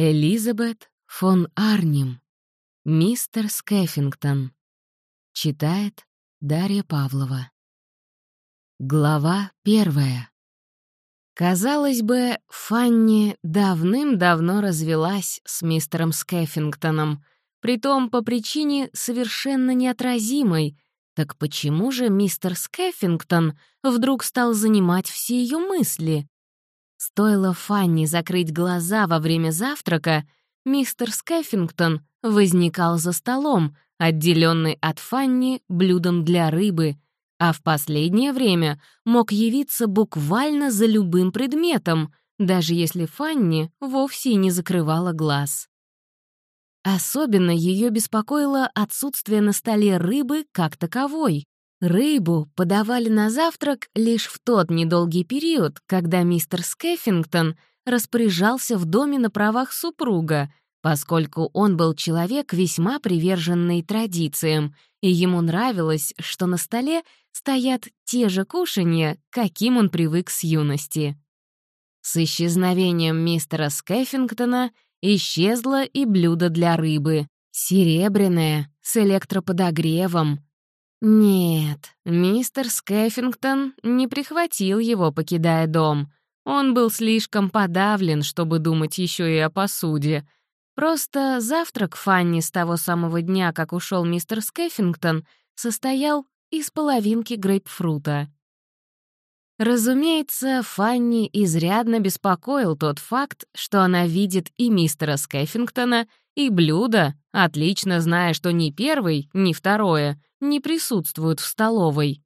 Элизабет фон Арнем. Мистер Скеффингтон. Читает Дарья Павлова. Глава первая. Казалось бы, Фанни давным-давно развелась с мистером Скеффингтоном, притом по причине совершенно неотразимой. Так почему же мистер Скеффингтон вдруг стал занимать все ее мысли? Стоило Фанни закрыть глаза во время завтрака, мистер Скеффингтон возникал за столом, отделенный от Фанни блюдом для рыбы, а в последнее время мог явиться буквально за любым предметом, даже если Фанни вовсе не закрывала глаз. Особенно ее беспокоило отсутствие на столе рыбы как таковой. Рыбу подавали на завтрак лишь в тот недолгий период, когда мистер Скеффингтон распоряжался в доме на правах супруга, поскольку он был человек весьма приверженный традициям, и ему нравилось, что на столе стоят те же кушанья, каким он привык с юности. С исчезновением мистера Скеффингтона исчезло и блюдо для рыбы, серебряное, с электроподогревом, нет, мистер Скеффингтон не прихватил его, покидая дом. Он был слишком подавлен, чтобы думать еще и о посуде. Просто завтрак Фанни с того самого дня, как ушел мистер Скеффингтон, состоял из половинки грейпфрута. Разумеется, Фанни изрядно беспокоил тот факт, что она видит и мистера Скеффингтона, и блюдо, отлично зная, что ни первый, ни второе не присутствуют в столовой.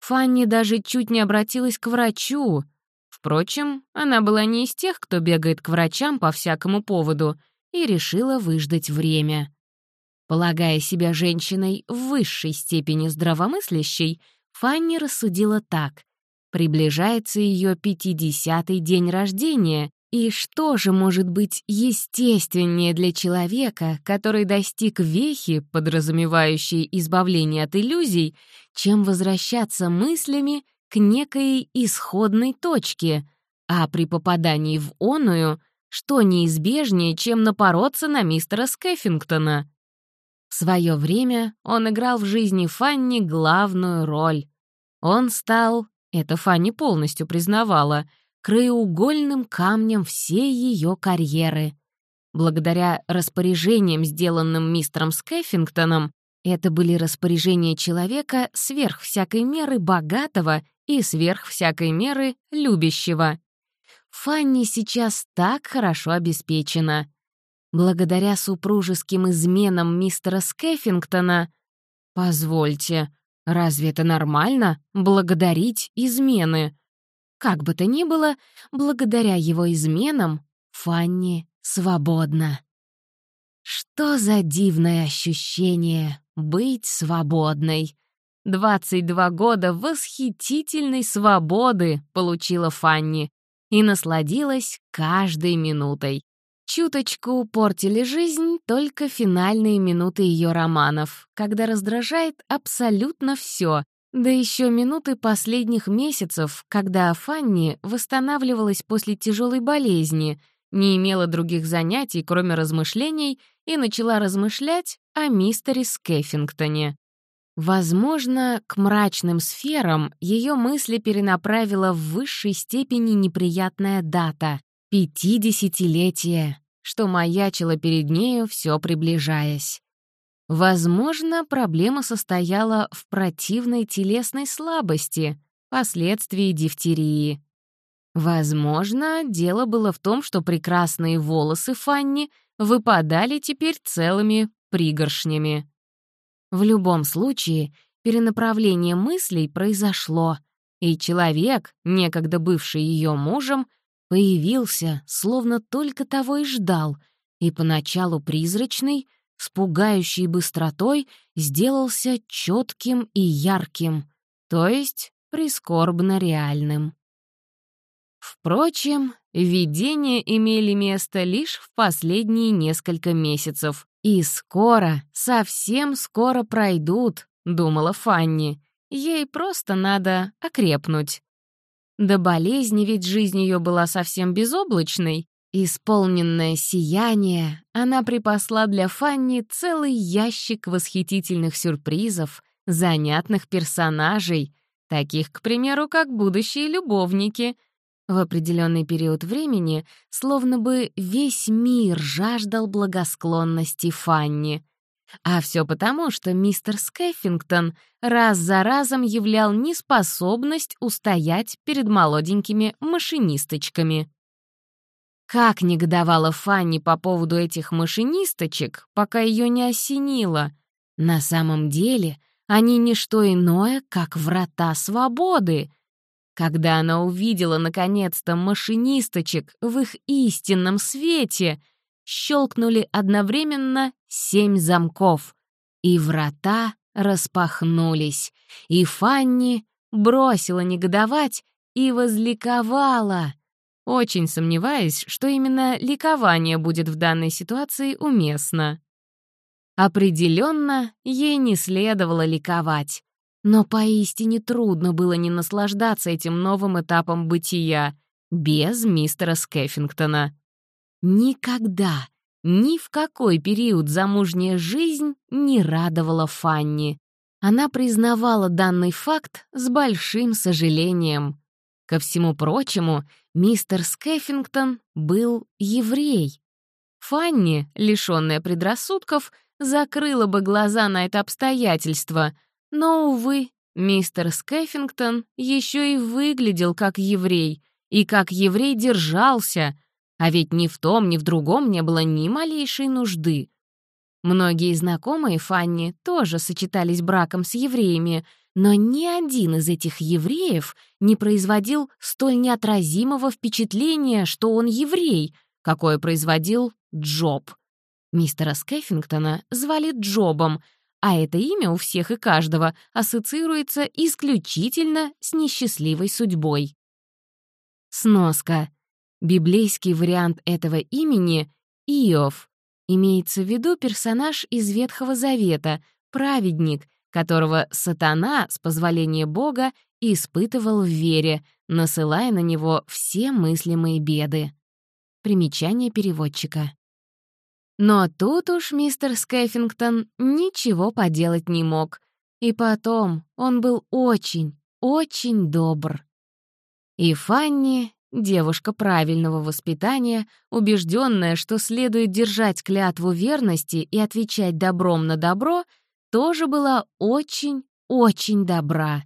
Фанни даже чуть не обратилась к врачу. Впрочем, она была не из тех, кто бегает к врачам по всякому поводу, и решила выждать время. Полагая себя женщиной в высшей степени здравомыслящей, Фанни рассудила так. Приближается ее пятидесятый день рождения, и что же может быть естественнее для человека, который достиг вехи, подразумевающей избавление от иллюзий, чем возвращаться мыслями к некой исходной точке, а при попадании в оную, что неизбежнее, чем напороться на мистера Скеффингтона? В свое время он играл в жизни Фанни главную роль. Он стал, это Фанни полностью признавала — краеугольным камнем всей ее карьеры. Благодаря распоряжениям, сделанным мистером Скеффингтоном, это были распоряжения человека сверх всякой меры богатого и сверх всякой меры любящего. Фанни сейчас так хорошо обеспечена. Благодаря супружеским изменам мистера Скеффингтона... Позвольте, разве это нормально — благодарить измены? Как бы то ни было, благодаря его изменам Фанни свободна. Что за дивное ощущение быть свободной. 22 года восхитительной свободы получила Фанни и насладилась каждой минутой. Чуточку портили жизнь только финальные минуты ее романов, когда раздражает абсолютно все, да еще минуты последних месяцев, когда Фанни восстанавливалась после тяжелой болезни, не имела других занятий, кроме размышлений, и начала размышлять о мистере Скеффингтоне. Возможно, к мрачным сферам ее мысли перенаправила в высшей степени неприятная дата — пятидесятилетие, что маячило перед нею, все приближаясь. Возможно, проблема состояла в противной телесной слабости, последствии дифтерии. Возможно, дело было в том, что прекрасные волосы Фанни выпадали теперь целыми пригоршнями. В любом случае, перенаправление мыслей произошло, и человек, некогда бывший ее мужем, появился, словно только того и ждал, и поначалу призрачный — с пугающей быстротой сделался четким и ярким, то есть прискорбно реальным. Впрочем, видения имели место лишь в последние несколько месяцев, и скоро, совсем скоро пройдут, думала Фанни. Ей просто надо окрепнуть. До болезни ведь жизнь ее была совсем безоблачной, Исполненное сияние, она припасла для Фанни целый ящик восхитительных сюрпризов, занятных персонажей, таких, к примеру, как будущие любовники. В определенный период времени словно бы весь мир жаждал благосклонности Фанни. А все потому, что мистер Скеффингтон раз за разом являл неспособность устоять перед молоденькими машинисточками. Как негодовала Фанни по поводу этих машинисточек, пока ее не осенило. На самом деле они не что иное, как врата свободы. Когда она увидела, наконец-то, машинисточек в их истинном свете, щелкнули одновременно семь замков, и врата распахнулись, и Фанни бросила негодовать и возликовала очень сомневаясь, что именно ликование будет в данной ситуации уместно. Определенно, ей не следовало ликовать. Но поистине трудно было не наслаждаться этим новым этапом бытия без мистера Скеффингтона. Никогда, ни в какой период замужняя жизнь не радовала Фанни. Она признавала данный факт с большим сожалением. Ко всему прочему, мистер Скеффингтон был еврей. Фанни, лишённая предрассудков, закрыла бы глаза на это обстоятельство, но, увы, мистер Скеффингтон ещё и выглядел как еврей, и как еврей держался, а ведь ни в том, ни в другом не было ни малейшей нужды. Многие знакомые Фанни тоже сочетались браком с евреями — но ни один из этих евреев не производил столь неотразимого впечатления, что он еврей, какое производил Джоб. Мистера Скеффингтона звали Джобом, а это имя у всех и каждого ассоциируется исключительно с несчастливой судьбой. Сноска. Библейский вариант этого имени — Иов. Имеется в виду персонаж из Ветхого Завета, праведник — которого сатана, с позволения Бога, испытывал в вере, насылая на него все мыслимые беды. Примечание переводчика. Но тут уж мистер Скеффингтон ничего поделать не мог. И потом он был очень, очень добр. И Фанни, девушка правильного воспитания, убежденная, что следует держать клятву верности и отвечать добром на добро — тоже была очень-очень добра.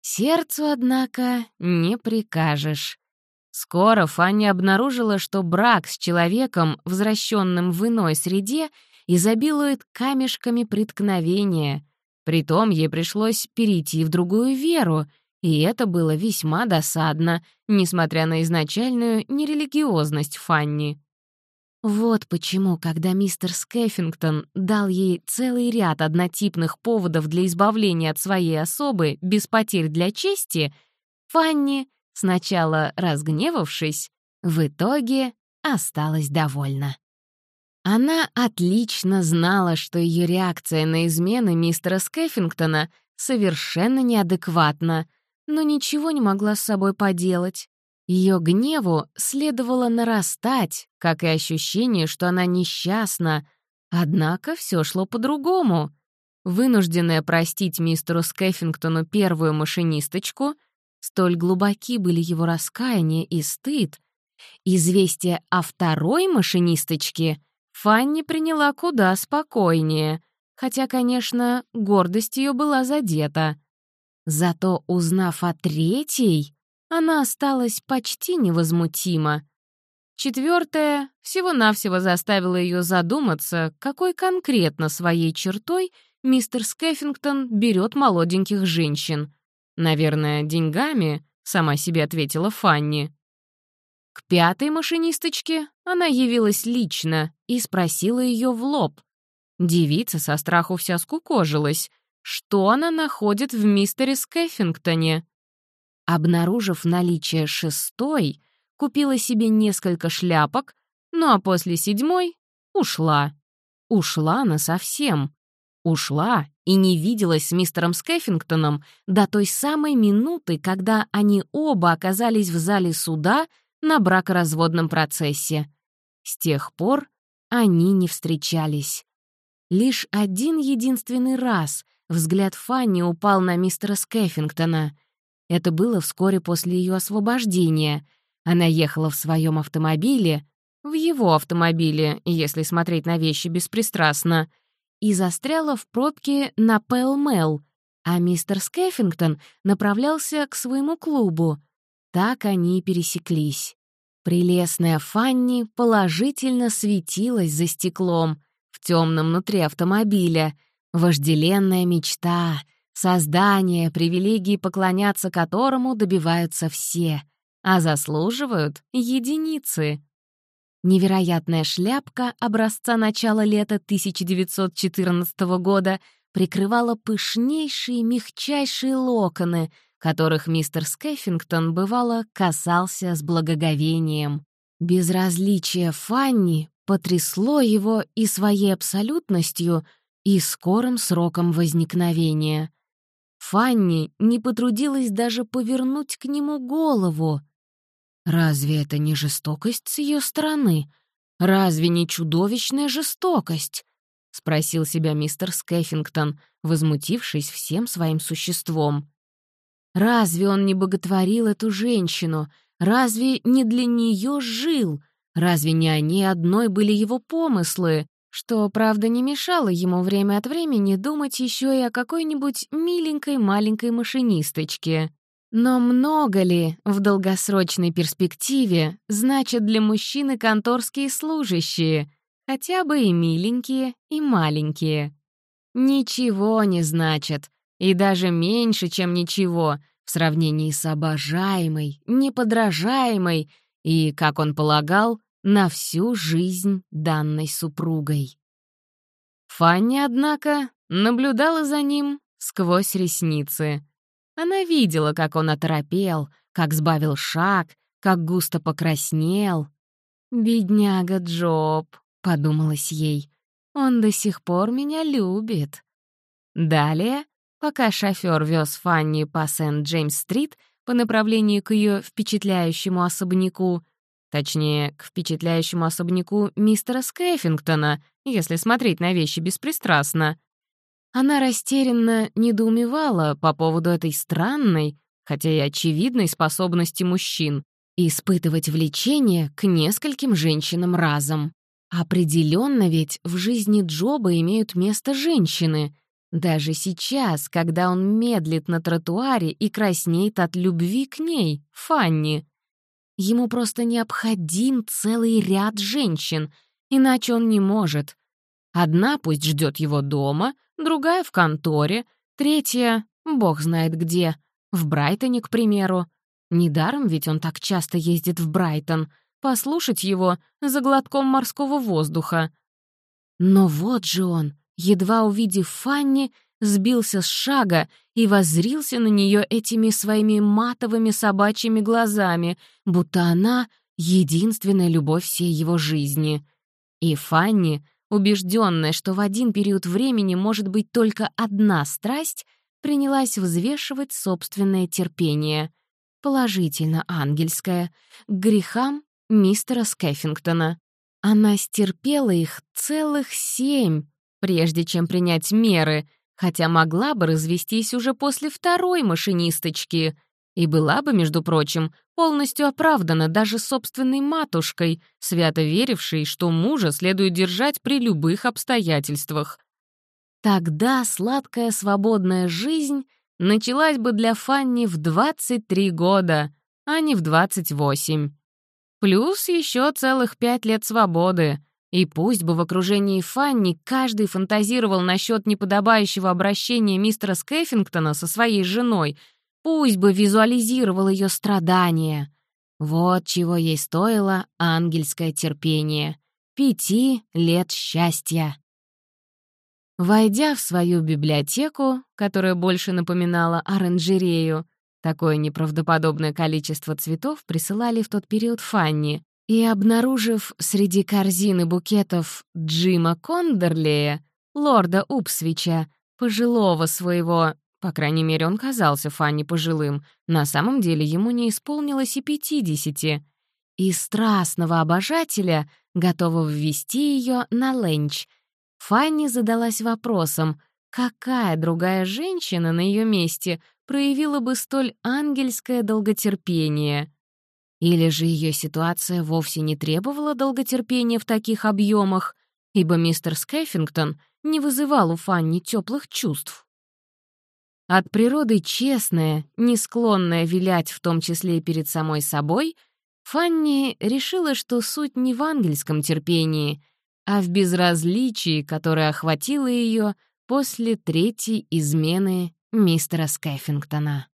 Сердцу, однако, не прикажешь. Скоро Фанни обнаружила, что брак с человеком, возвращенным в иной среде, изобилует камешками преткновения. Притом ей пришлось перейти в другую веру, и это было весьма досадно, несмотря на изначальную нерелигиозность Фанни. Вот почему, когда мистер Скеффингтон дал ей целый ряд однотипных поводов для избавления от своей особы без потерь для чести, Фанни, сначала разгневавшись, в итоге осталась довольна. Она отлично знала, что ее реакция на измены мистера Скеффингтона совершенно неадекватна, но ничего не могла с собой поделать. Ее гневу следовало нарастать, как и ощущение, что она несчастна. Однако все шло по-другому. Вынужденная простить мистеру Скеффингтону первую машинисточку, столь глубоки были его раскаяние и стыд, известие о второй машинисточке Фанни приняла куда спокойнее, хотя, конечно, гордость ее была задета. Зато, узнав о третьей, она осталась почти невозмутима. Четвертое всего-навсего заставило ее задуматься, какой конкретно своей чертой мистер Скеффингтон берет молоденьких женщин. Наверное, деньгами, сама себе ответила Фанни. К пятой машинисточке она явилась лично и спросила ее в лоб. Девица со страху вся скукожилась. Что она находит в мистере Скеффингтоне? Обнаружив наличие шестой, купила себе несколько шляпок, ну а после седьмой ушла. Ушла насовсем. Ушла и не виделась с мистером Скеффингтоном до той самой минуты, когда они оба оказались в зале суда на бракоразводном процессе. С тех пор они не встречались. Лишь один единственный раз взгляд Фанни упал на мистера Скеффингтона. Это было вскоре после ее освобождения. Она ехала в своем автомобиле, в его автомобиле, если смотреть на вещи беспристрастно, и застряла в пробке на Пэл-Мэл, а мистер Скеффингтон направлялся к своему клубу. Так они и пересеклись. Прелестная Фанни положительно светилась за стеклом в темном внутри автомобиля. Вожделенная мечта, создание, привилегии поклоняться которому добиваются все, а заслуживают единицы. Невероятная шляпка образца начала лета 1914 года прикрывала пышнейшие, мягчайшие локоны, которых мистер Скеффингтон, бывало, касался с благоговением. Безразличие Фанни потрясло его и своей абсолютностью, и скорым сроком возникновения. Фанни не потрудилась даже повернуть к нему голову. Разве это не жестокость с ее стороны? Разве не чудовищная жестокость? — спросил себя мистер Скеффингтон, возмутившись всем своим существом. «Разве он не боготворил эту женщину? Разве не для нее жил? Разве не они одной были его помыслы? Что, правда, не мешало ему время от времени думать еще и о какой-нибудь миленькой маленькой машинисточке?» Но много ли в долгосрочной перспективе значат для мужчины конторские служащие, хотя бы и миленькие, и маленькие? Ничего не значат, и даже меньше, чем ничего, в сравнении с обожаемой, неподражаемой и, как он полагал, на всю жизнь данной супругой. Фанни, однако, наблюдала за ним сквозь ресницы — она видела, как он оторопел, как сбавил шаг, как густо покраснел. «Бедняга Джоб», — подумалось ей, — «он до сих пор меня любит». Далее, пока шофер вез Фанни по Сент-Джеймс-стрит по направлению к ее впечатляющему особняку, точнее, к впечатляющему особняку мистера Скеффингтона, если смотреть на вещи беспристрастно, она растерянно недоумевала по поводу этой странной, хотя и очевидной способности мужчин испытывать влечение к нескольким женщинам разом. Определенно ведь в жизни Джоба имеют место женщины. Даже сейчас, когда он медлит на тротуаре и краснеет от любви к ней, Фанни. Ему просто необходим целый ряд женщин, иначе он не может. Одна пусть ждет его дома, другая — в конторе, третья — бог знает где, в Брайтоне, к примеру. Недаром ведь он так часто ездит в Брайтон, послушать его за глотком морского воздуха. Но вот же он, едва увидев Фанни, сбился с шага и воззрился на нее этими своими матовыми собачьими глазами, будто она — единственная любовь всей его жизни. И Фанни — убежденная, что в один период времени может быть только одна страсть, принялась взвешивать собственное терпение, положительно ангельское, к грехам мистера Скеффингтона. Она стерпела их целых семь, прежде чем принять меры, хотя могла бы развестись уже после второй машинисточки — и была бы, между прочим, полностью оправдана даже собственной матушкой, свято верившей, что мужа следует держать при любых обстоятельствах. Тогда сладкая свободная жизнь началась бы для Фанни в 23 года, а не в 28. Плюс еще целых пять лет свободы. И пусть бы в окружении Фанни каждый фантазировал насчет неподобающего обращения мистера Скеффингтона со своей женой — Пусть бы визуализировал ее страдания. Вот чего ей стоило ангельское терпение. Пяти лет счастья. Войдя в свою библиотеку, которая больше напоминала оранжерею, такое неправдоподобное количество цветов присылали в тот период Фанни, и, обнаружив среди корзины букетов Джима Кондерлея, лорда Упсвича, пожилого своего по крайней мере, он казался Фанни пожилым. На самом деле ему не исполнилось и пятидесяти. и страстного обожателя, готового ввести ее на ленч. Фанни задалась вопросом, какая другая женщина на ее месте проявила бы столь ангельское долготерпение? Или же ее ситуация вовсе не требовала долготерпения в таких объемах, ибо мистер Скеффингтон не вызывал у Фанни теплых чувств. От природы честная, не склонная вилять в том числе и перед самой собой, Фанни решила, что суть не в ангельском терпении, а в безразличии, которое охватило ее после третьей измены мистера Скеффингтона.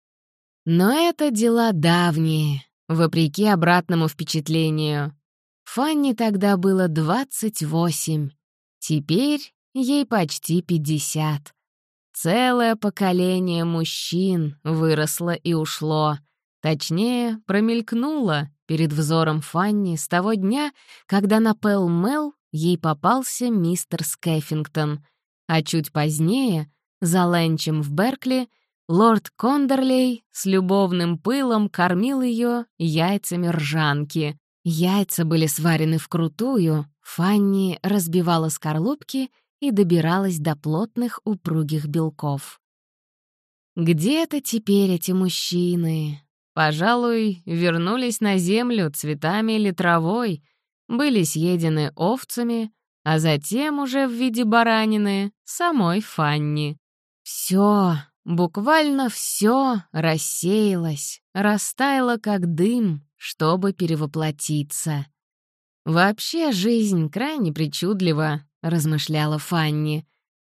Но это дела давние, вопреки обратному впечатлению. Фанни тогда было 28, теперь ей почти 50. Целое поколение мужчин выросло и ушло, точнее, промелькнуло перед взором Фанни с того дня, когда на Пэл-Мэл ей попался мистер Скеффингтон, а чуть позднее, за ленчем в Беркли, лорд Кондерлей с любовным пылом кормил ее яйцами ржанки. Яйца были сварены вкрутую, Фанни разбивала скорлупки и добиралась до плотных упругих белков. Где-то теперь эти мужчины? Пожалуй, вернулись на землю цветами или травой, были съедены овцами, а затем уже в виде баранины самой Фанни. Все, буквально все рассеялось, растаяло как дым, чтобы перевоплотиться. Вообще жизнь крайне причудлива, размышляла Фанни.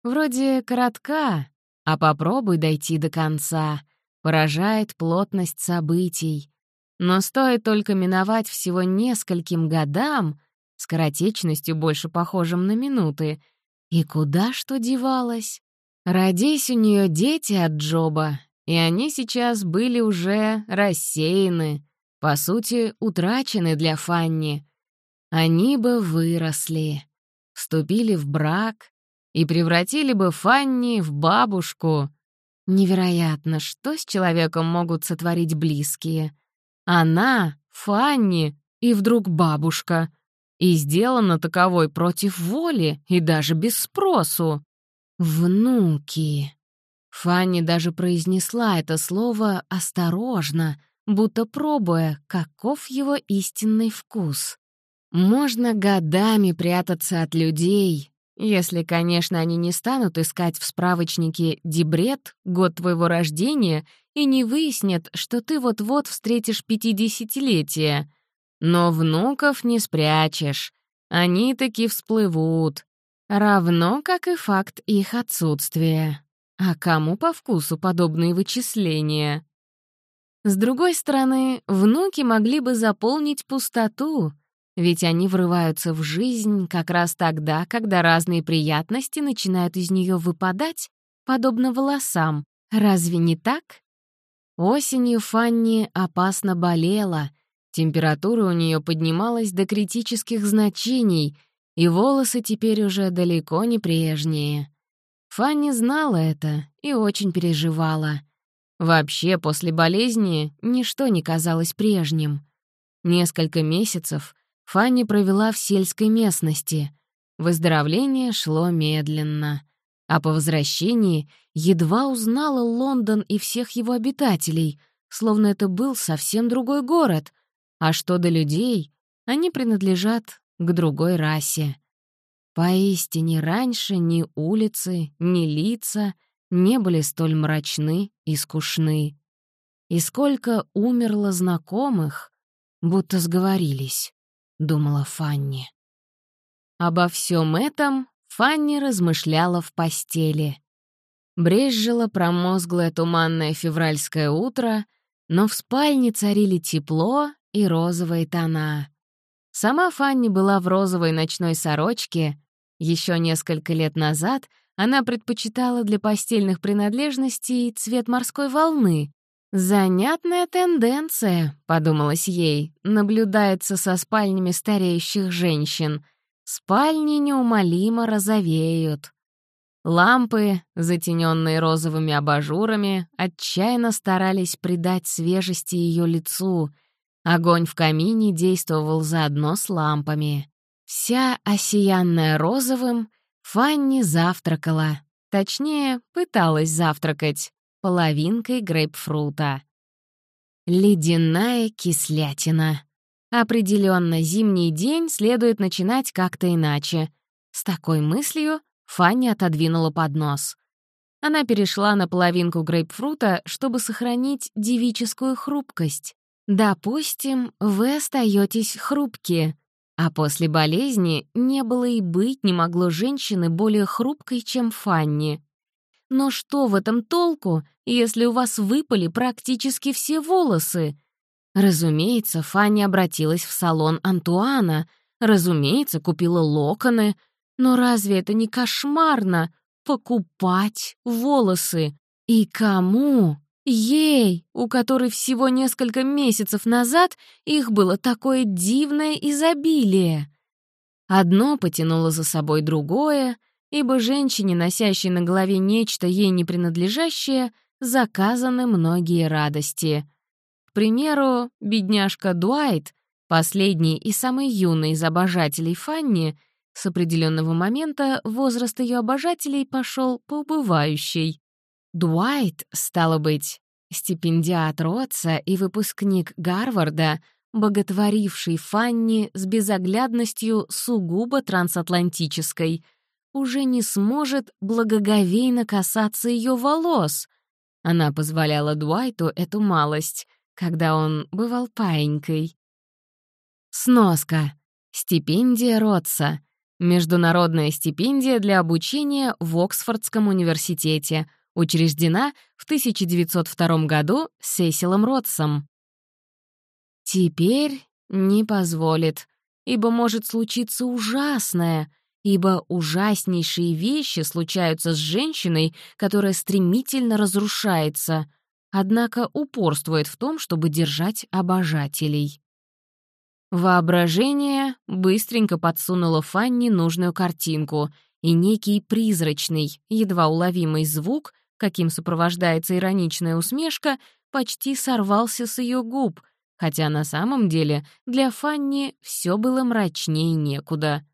Вроде коротка, а попробуй дойти до конца. Поражает плотность событий. Но стоит только миновать всего нескольким годам, скоротечностью больше похожим на минуты, и куда что девалось? Родись у нее дети от Джоба, и они сейчас были уже рассеяны, по сути, утрачены для Фанни. Они бы выросли вступили в брак и превратили бы Фанни в бабушку. Невероятно, что с человеком могут сотворить близкие. Она, Фанни, и вдруг бабушка. И сделана таковой против воли и даже без спросу. «Внуки». Фанни даже произнесла это слово осторожно, будто пробуя, каков его истинный вкус. Можно годами прятаться от людей, если, конечно, они не станут искать в справочнике «Дебрет», год твоего рождения, и не выяснят, что ты вот-вот встретишь пятидесятилетие. Но внуков не спрячешь, они таки всплывут. Равно, как и факт их отсутствия. А кому по вкусу подобные вычисления? С другой стороны, внуки могли бы заполнить пустоту — ведь они врываются в жизнь как раз тогда, когда разные приятности начинают из нее выпадать, подобно волосам. Разве не так? Осенью Фанни опасно болела, температура у нее поднималась до критических значений, и волосы теперь уже далеко не прежние. Фанни знала это и очень переживала. Вообще, после болезни ничто не казалось прежним. Несколько месяцев Фанни провела в сельской местности. Выздоровление шло медленно. А по возвращении едва узнала Лондон и всех его обитателей, словно это был совсем другой город. А что до людей, они принадлежат к другой расе. Поистине раньше ни улицы, ни лица не были столь мрачны и скучны. И сколько умерло знакомых, будто сговорились думала Фанни. Обо всем этом Фанни размышляла в постели. Брезжило промозглое туманное февральское утро, но в спальне царили тепло и розовые тона. Сама Фанни была в розовой ночной сорочке. Еще несколько лет назад она предпочитала для постельных принадлежностей цвет морской волны, «Занятная тенденция», — подумалось ей, наблюдается со спальнями стареющих женщин. Спальни неумолимо розовеют. Лампы, затененные розовыми абажурами, отчаянно старались придать свежести ее лицу, Огонь в камине действовал заодно с лампами. Вся осиянная розовым, Фанни завтракала. Точнее, пыталась завтракать половинкой грейпфрута. Ледяная кислятина. Определенно, зимний день следует начинать как-то иначе. С такой мыслью Фанни отодвинула поднос. Она перешла на половинку грейпфрута, чтобы сохранить девическую хрупкость. Допустим, вы остаетесь хрупкие, а после болезни не было и быть не могло женщины более хрупкой, чем Фанни. Но что в этом толку, если у вас выпали практически все волосы? Разумеется, Фанни обратилась в салон Антуана, разумеется, купила локоны, но разве это не кошмарно — покупать волосы? И кому? Ей, у которой всего несколько месяцев назад их было такое дивное изобилие. Одно потянуло за собой другое — ибо женщине, носящей на голове нечто ей не принадлежащее, заказаны многие радости. К примеру, бедняжка Дуайт, последний и самый юный из обожателей Фанни, с определенного момента возраст ее обожателей пошел по убывающей. Дуайт, стало быть, стипендиат Ротса и выпускник Гарварда, боготворивший Фанни с безоглядностью сугубо трансатлантической — уже не сможет благоговейно касаться ее волос. Она позволяла Дуайту эту малость, когда он бывал паинькой. Сноска. Стипендия Ротса. Международная стипендия для обучения в Оксфордском университете. Учреждена в 1902 году Сесилом Ротсом. Теперь не позволит, ибо может случиться ужасное — ибо ужаснейшие вещи случаются с женщиной, которая стремительно разрушается, однако упорствует в том, чтобы держать обожателей. Воображение быстренько подсунуло Фанни нужную картинку, и некий призрачный, едва уловимый звук, каким сопровождается ироничная усмешка, почти сорвался с ее губ, хотя на самом деле для Фанни все было мрачнее некуда —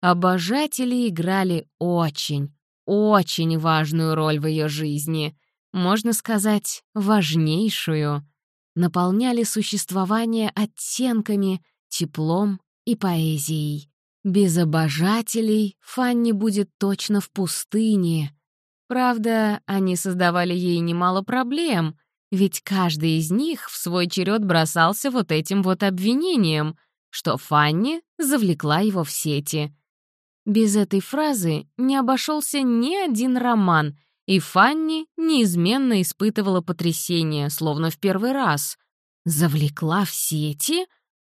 Обожатели играли очень, очень важную роль в ее жизни, можно сказать, важнейшую. Наполняли существование оттенками, теплом и поэзией. Без обожателей Фанни будет точно в пустыне. Правда, они создавали ей немало проблем, ведь каждый из них в свой черед бросался вот этим вот обвинением, что Фанни завлекла его в сети — без этой фразы не обошелся ни один роман, и Фанни неизменно испытывала потрясение, словно в первый раз. Завлекла в сети?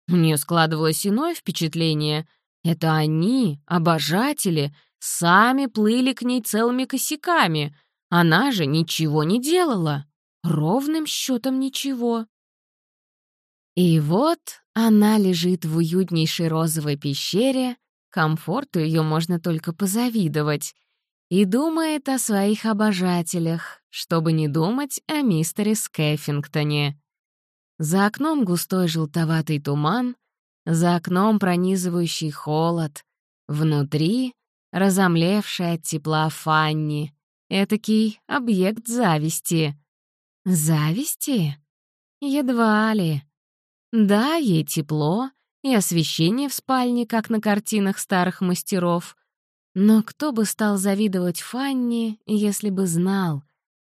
У нее складывалось иное впечатление. Это они, обожатели, сами плыли к ней целыми косяками. Она же ничего не делала. Ровным счетом ничего. И вот она лежит в уютнейшей розовой пещере, комфорту ее можно только позавидовать, и думает о своих обожателях, чтобы не думать о мистере Скеффингтоне. За окном густой желтоватый туман, за окном пронизывающий холод, внутри — разомлевшая от тепла Фанни, этакий объект зависти. Зависти? Едва ли. Да, ей тепло, и освещение в спальне, как на картинах старых мастеров. Но кто бы стал завидовать Фанни, если бы знал?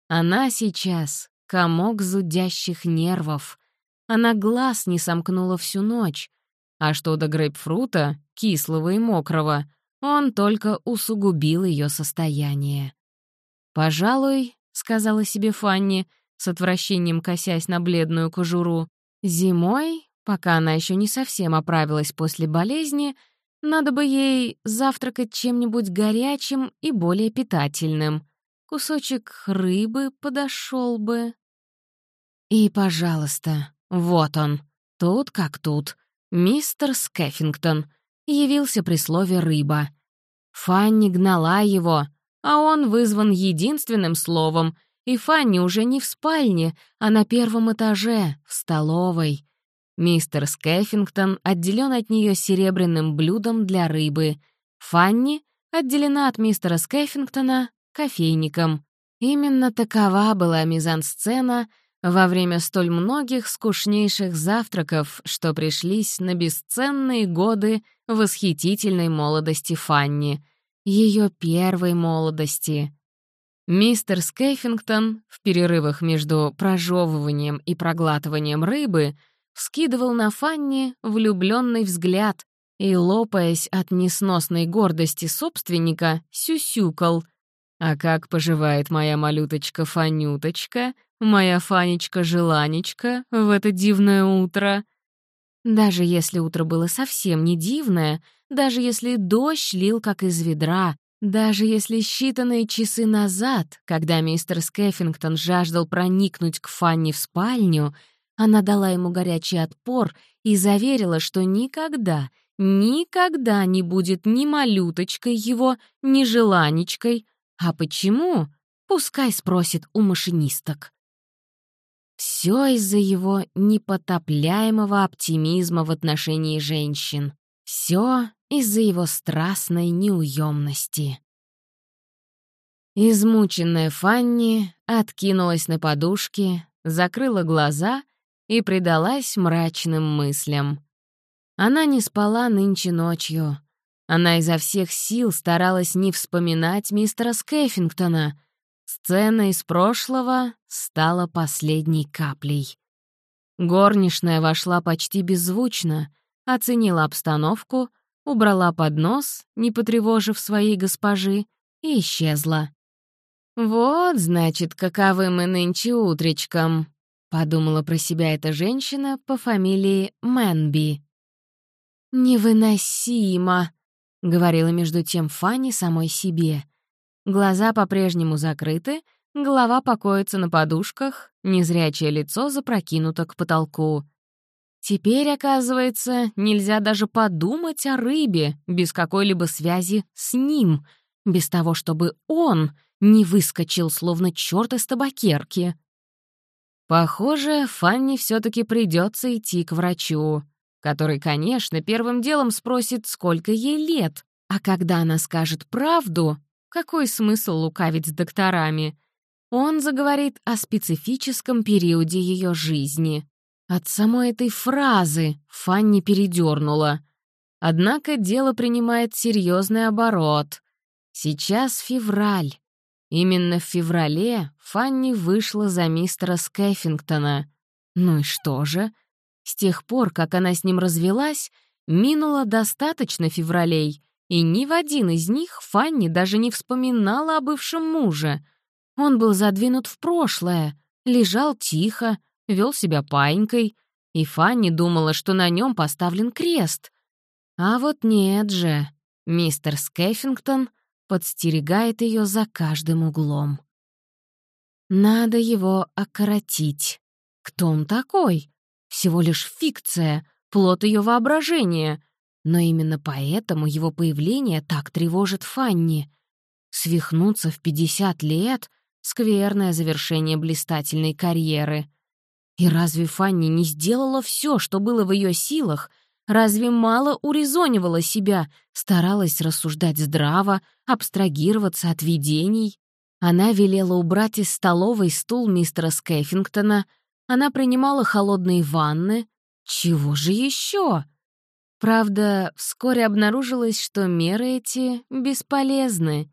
Она сейчас — комок зудящих нервов. Она глаз не сомкнула всю ночь. А что до грейпфрута, кислого и мокрого, он только усугубил ее состояние. «Пожалуй», — сказала себе Фанни, с отвращением косясь на бледную кожуру, «зимой Пока она еще не совсем оправилась после болезни, надо бы ей завтракать чем-нибудь горячим и более питательным. Кусочек рыбы подошел бы. И, пожалуйста, вот он, тут как тут, мистер Скеффингтон, явился при слове «рыба». Фанни гнала его, а он вызван единственным словом, и Фанни уже не в спальне, а на первом этаже, в столовой. Мистер Скеффингтон отделен от нее серебряным блюдом для рыбы. Фанни отделена от мистера Скеффингтона кофейником. Именно такова была мизансцена во время столь многих скучнейших завтраков, что пришлись на бесценные годы восхитительной молодости Фанни, ее первой молодости. Мистер Скеффингтон в перерывах между прожевыванием и проглатыванием рыбы — вскидывал на Фанни влюбленный взгляд и, лопаясь от несносной гордости собственника, сюсюкал. «А как поживает моя малюточка-фанюточка, моя Фанечка-желанечка в это дивное утро?» Даже если утро было совсем не дивное, даже если дождь лил как из ведра, даже если считанные часы назад, когда мистер Скеффингтон жаждал проникнуть к Фанни в спальню, она дала ему горячий отпор и заверила, что никогда, никогда не будет ни малюточкой его, ни желанечкой. А почему? Пускай спросит у машинисток. Все из-за его непотопляемого оптимизма в отношении женщин. Все из-за его страстной неуемности. Измученная Фанни откинулась на подушке, закрыла глаза — и предалась мрачным мыслям. Она не спала нынче ночью. Она изо всех сил старалась не вспоминать мистера Скеффингтона. Сцена из прошлого стала последней каплей. Горничная вошла почти беззвучно, оценила обстановку, убрала поднос, не потревожив своей госпожи, и исчезла. «Вот, значит, каковы мы нынче утречком», Подумала про себя эта женщина по фамилии Мэнби. «Невыносимо», — говорила между тем Фанни самой себе. Глаза по-прежнему закрыты, голова покоится на подушках, незрячее лицо запрокинуто к потолку. Теперь, оказывается, нельзя даже подумать о рыбе без какой-либо связи с ним, без того, чтобы он не выскочил, словно черт из табакерки. Похоже, Фанни все-таки придется идти к врачу, который, конечно, первым делом спросит, сколько ей лет. А когда она скажет правду, какой смысл лукавить с докторами? Он заговорит о специфическом периоде ее жизни. От самой этой фразы Фанни передернула. Однако дело принимает серьезный оборот. Сейчас февраль. Именно в феврале Фанни вышла за мистера Скеффингтона. Ну и что же? С тех пор, как она с ним развелась, минуло достаточно февралей, и ни в один из них Фанни даже не вспоминала о бывшем муже. Он был задвинут в прошлое, лежал тихо, вел себя паинькой, и Фанни думала, что на нем поставлен крест. А вот нет же, мистер Скеффингтон подстерегает ее за каждым углом. Надо его окоротить. Кто он такой? Всего лишь фикция, плод ее воображения. Но именно поэтому его появление так тревожит Фанни. Свихнуться в 50 лет — скверное завершение блистательной карьеры. И разве Фанни не сделала все, что было в ее силах — Разве мало урезонивала себя, старалась рассуждать здраво, абстрагироваться от видений? Она велела убрать из столовой стул мистера Скеффингтона, она принимала холодные ванны. Чего же еще? Правда, вскоре обнаружилось, что меры эти бесполезны.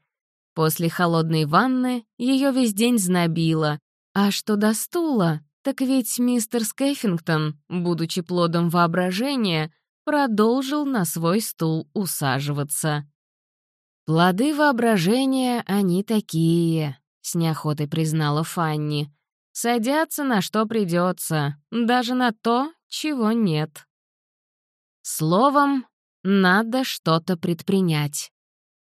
После холодной ванны ее весь день знобило, а что до стула, так ведь мистер Скеффингтон, будучи плодом воображения, продолжил на свой стул усаживаться. «Плоды воображения они такие», — с неохотой признала Фанни. «Садятся на что придется, даже на то, чего нет». Словом, надо что-то предпринять.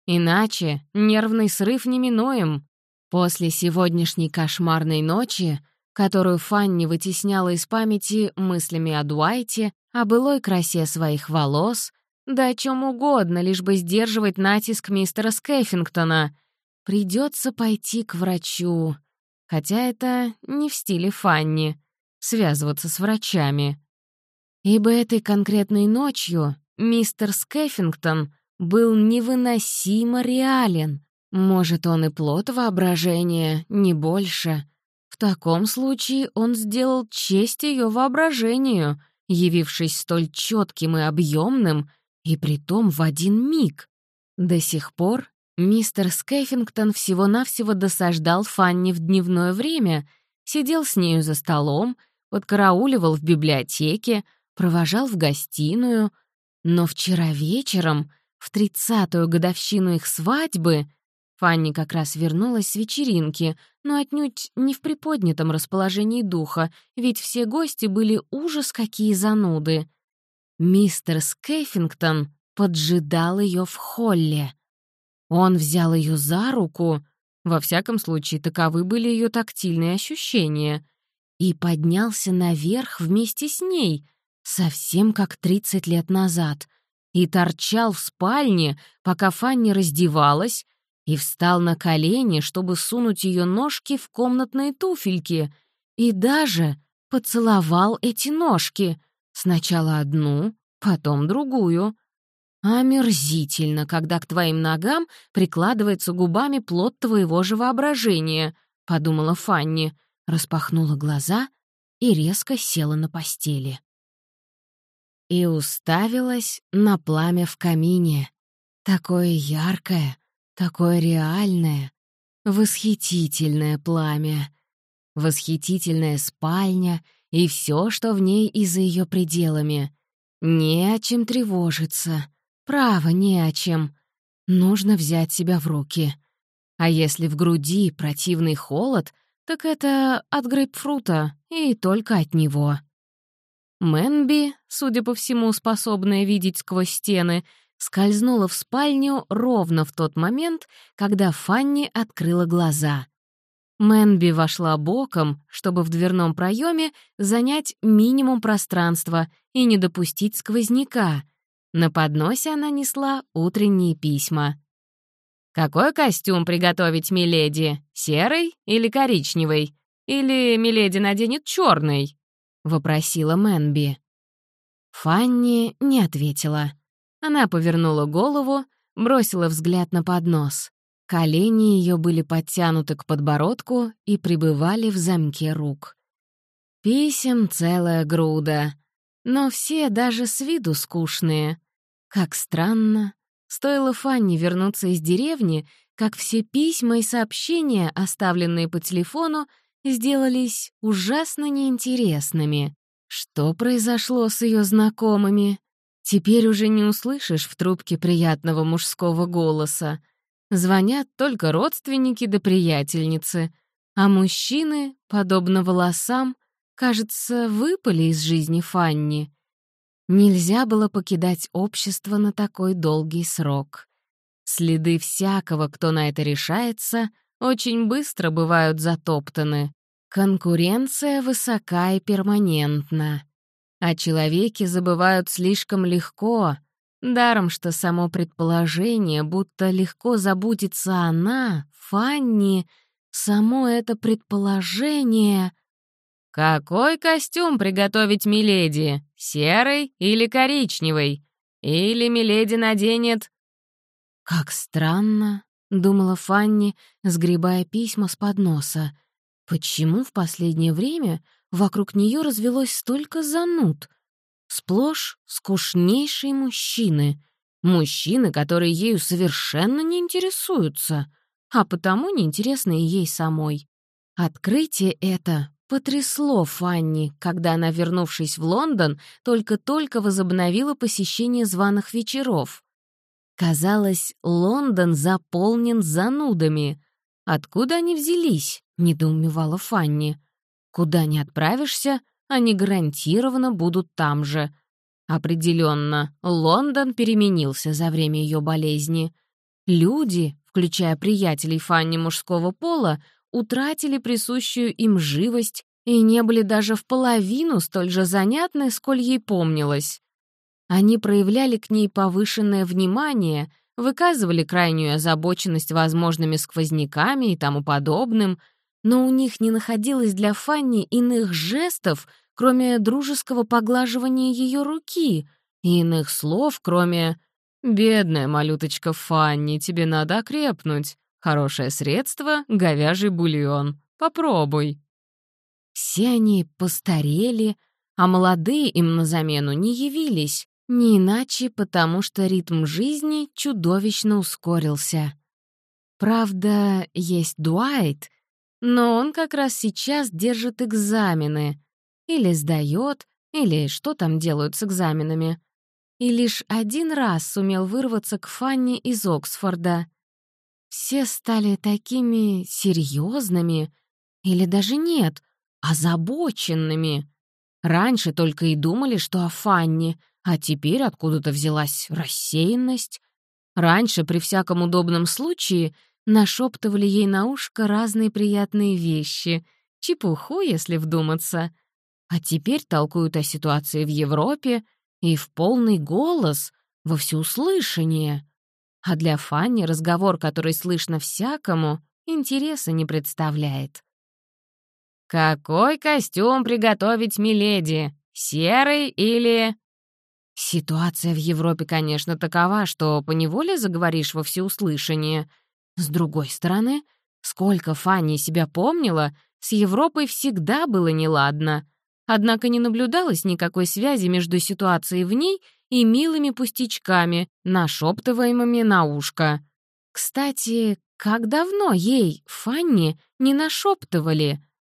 Иначе нервный срыв неминуем. После сегодняшней кошмарной ночи, которую Фанни вытесняла из памяти мыслями о Дуайте, о былой красе своих волос, да о чем угодно, лишь бы сдерживать натиск мистера Скеффингтона. Придется пойти к врачу. Хотя это не в стиле Фанни — связываться с врачами. Ибо этой конкретной ночью мистер Скеффингтон был невыносимо реален. Может, он и плод воображения, не больше. В таком случае он сделал честь ее воображению, явившись столь четким и объемным, и притом в один миг. До сих пор мистер Скеффингтон всего-навсего досаждал Фанни в дневное время, сидел с нею за столом, подкарауливал в библиотеке, провожал в гостиную. Но вчера вечером, в тридцатую годовщину их свадьбы, Фанни как раз вернулась с вечеринки, но отнюдь не в приподнятом расположении духа, ведь все гости были ужас какие зануды. Мистер Скеффингтон поджидал ее в холле. Он взял ее за руку, во всяком случае, таковы были ее тактильные ощущения, и поднялся наверх вместе с ней, совсем как 30 лет назад, и торчал в спальне, пока Фанни раздевалась, и встал на колени, чтобы сунуть ее ножки в комнатные туфельки, и даже поцеловал эти ножки, сначала одну, потом другую. Омерзительно, когда к твоим ногам прикладывается губами плод твоего же воображения, подумала Фанни, распахнула глаза и резко села на постели. И уставилась на пламя в камине, такое яркое, Такое реальное, восхитительное пламя, восхитительная спальня и все, что в ней и за ее пределами. Не о чем тревожиться. Право, не о чем. Нужно взять себя в руки. А если в груди противный холод, так это от грейпфрута и только от него. Мэнби, судя по всему, способная видеть сквозь стены, скользнула в спальню ровно в тот момент, когда Фанни открыла глаза. Мэнби вошла боком, чтобы в дверном проеме занять минимум пространства и не допустить сквозняка. На подносе она несла утренние письма. «Какой костюм приготовить Миледи? Серый или коричневый? Или Миледи наденет черный?» — вопросила Мэнби. Фанни не ответила. Она повернула голову, бросила взгляд на поднос. Колени ее были подтянуты к подбородку и пребывали в замке рук. Писем целая груда, но все даже с виду скучные. Как странно. Стоило Фанни вернуться из деревни, как все письма и сообщения, оставленные по телефону, сделались ужасно неинтересными. Что произошло с ее знакомыми? Теперь уже не услышишь в трубке приятного мужского голоса. Звонят только родственники да приятельницы, а мужчины, подобно волосам, кажется, выпали из жизни Фанни. Нельзя было покидать общество на такой долгий срок. Следы всякого, кто на это решается, очень быстро бывают затоптаны. Конкуренция высока и перманентна. О человеке забывают слишком легко, даром что само предположение, будто легко забудется она, Фанни, само это предположение... «Какой костюм приготовить Миледи? Серый или коричневый? Или Миледи наденет...» «Как странно», — думала Фанни, сгребая письма с подноса. «Почему в последнее время Вокруг нее развелось столько зануд. Сплошь скучнейшие мужчины. Мужчины, которые ею совершенно не интересуются, а потому неинтересны ей самой. Открытие это потрясло Фанни, когда она, вернувшись в Лондон, только-только возобновила посещение званых вечеров. Казалось, Лондон заполнен занудами. Откуда они взялись? — недоумевала Фанни. Куда не отправишься, они гарантированно будут там же. Определенно, Лондон переменился за время ее болезни. Люди, включая приятелей Фанни мужского пола, утратили присущую им живость и не были даже в половину столь же занятны, сколь ей помнилось. Они проявляли к ней повышенное внимание, выказывали крайнюю озабоченность возможными сквозняками и тому подобным — но у них не находилось для Фанни иных жестов, кроме дружеского поглаживания ее руки, и иных слов, кроме «Бедная малюточка Фанни, тебе надо окрепнуть. Хорошее средство — говяжий бульон. Попробуй». Все они постарели, а молодые им на замену не явились, не иначе потому, что ритм жизни чудовищно ускорился. Правда, есть Дуайт, но он как раз сейчас держит экзамены. Или сдает, или что там делают с экзаменами. И лишь один раз сумел вырваться к Фанни из Оксфорда. Все стали такими серьезными, или даже нет, озабоченными. Раньше только и думали, что о Фанни, а теперь откуда-то взялась рассеянность. Раньше при всяком удобном случае нашептывали ей на ушко разные приятные вещи, чепуху, если вдуматься. А теперь толкуют о ситуации в Европе и в полный голос, во всеуслышание. А для Фанни разговор, который слышно всякому, интереса не представляет. «Какой костюм приготовить миледи? Серый или...» Ситуация в Европе, конечно, такова, что поневоле заговоришь во всеуслышание. С другой стороны, сколько Фанни себя помнила, с Европой всегда было неладно. Однако не наблюдалось никакой связи между ситуацией в ней и милыми пустячками, нашептываемыми на ушко. Кстати, как давно ей, Фанни, не нашептывали —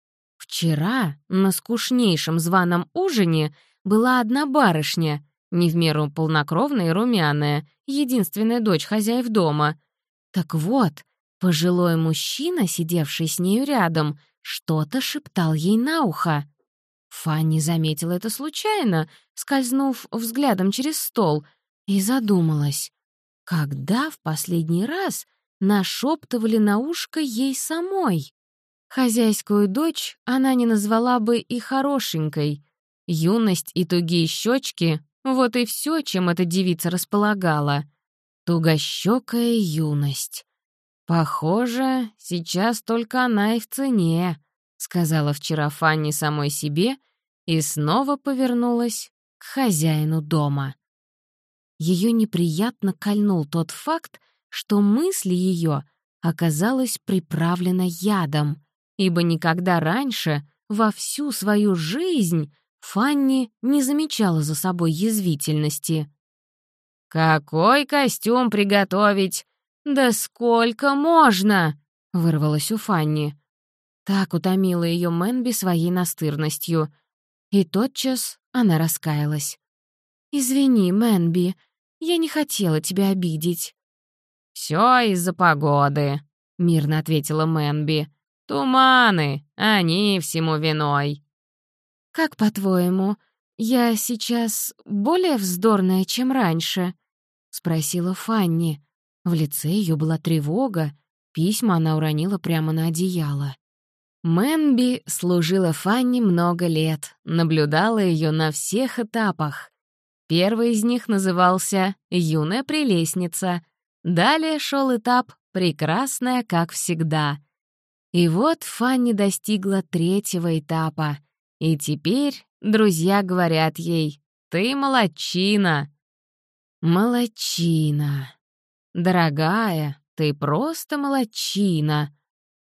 Вчера на скучнейшем званом ужине была одна барышня, не в меру полнокровная и румяная, единственная дочь хозяев дома. Так вот, пожилой мужчина, сидевший с нею рядом, что-то шептал ей на ухо. Фанни заметила это случайно, скользнув взглядом через стол, и задумалась, когда в последний раз нашептывали на ушко ей самой? Хозяйскую дочь она не назвала бы и хорошенькой. Юность и тугие щечки — вот и все, чем эта девица располагала. Тугощекая юность. «Похоже, сейчас только она и в цене», — сказала вчера Фанни самой себе и снова повернулась к хозяину дома. Ее неприятно кольнул тот факт, что мысли ее оказалась приправлена ядом — ибо никогда раньше во всю свою жизнь Фанни не замечала за собой язвительности. «Какой костюм приготовить? Да сколько можно?» — вырвалось у Фанни. Так утомила ее Мэнби своей настырностью. И тотчас она раскаялась. «Извини, Мэнби, я не хотела тебя обидеть». «Всё из-за погоды», — мирно ответила Мэнби. Туманы, они всему виной. Как по-твоему, я сейчас более вздорная, чем раньше? спросила Фанни. В лице ее была тревога, письма она уронила прямо на одеяло. Мэнби служила Фанни много лет, наблюдала ее на всех этапах. Первый из них назывался «Юная прелестница». Далее шел этап «Прекрасная, как всегда». И вот Фанни достигла третьего этапа. И теперь друзья говорят ей «Ты молодчина». Молодчина. Дорогая, ты просто молодчина.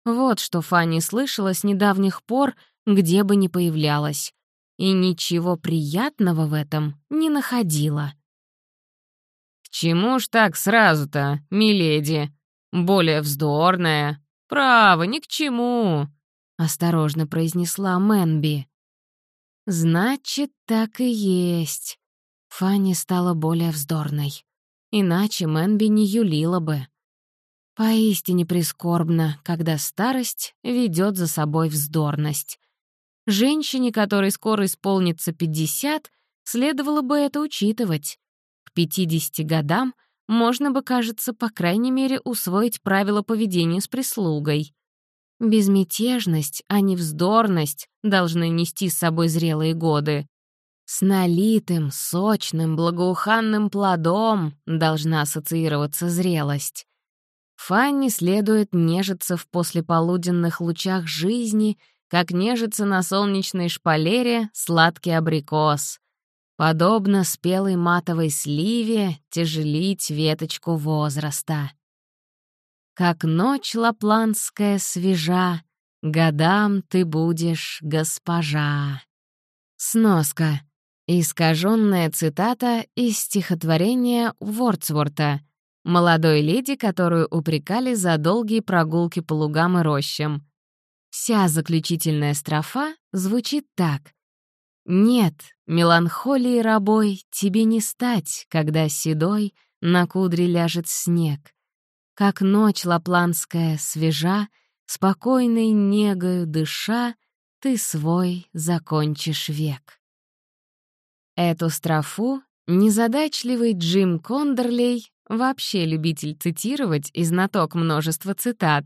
Вот что Фанни слышала с недавних пор, где бы ни появлялась. И ничего приятного в этом не находила. «К чему ж так сразу-то, миледи? Более вздорная, «Право, ни к чему», — осторожно произнесла Мэнби. «Значит, так и есть». Фанни стала более вздорной. Иначе Мэнби не юлила бы. Поистине прискорбно, когда старость ведет за собой вздорность. Женщине, которой скоро исполнится 50, следовало бы это учитывать. К 50 годам можно бы, кажется, по крайней мере, усвоить правила поведения с прислугой. Безмятежность, а не вздорность должны нести с собой зрелые годы. С налитым, сочным, благоуханным плодом должна ассоциироваться зрелость. Фанни следует нежиться в послеполуденных лучах жизни, как нежится на солнечной шпалере сладкий абрикос. Подобно спелой матовой сливе тяжелить веточку возраста. Как ночь лапландская свежа, Годам ты будешь госпожа. Сноска. Искаженная цитата из стихотворения Вордсворта «Молодой леди, которую упрекали за долгие прогулки по лугам и рощам». Вся заключительная строфа звучит так. «Нет, меланхолии рабой тебе не стать, когда седой на кудре ляжет снег. Как ночь лапландская свежа, спокойной негою дыша, ты свой закончишь век». Эту строфу незадачливый Джим Кондерлей, вообще любитель цитировать и знаток множества цитат,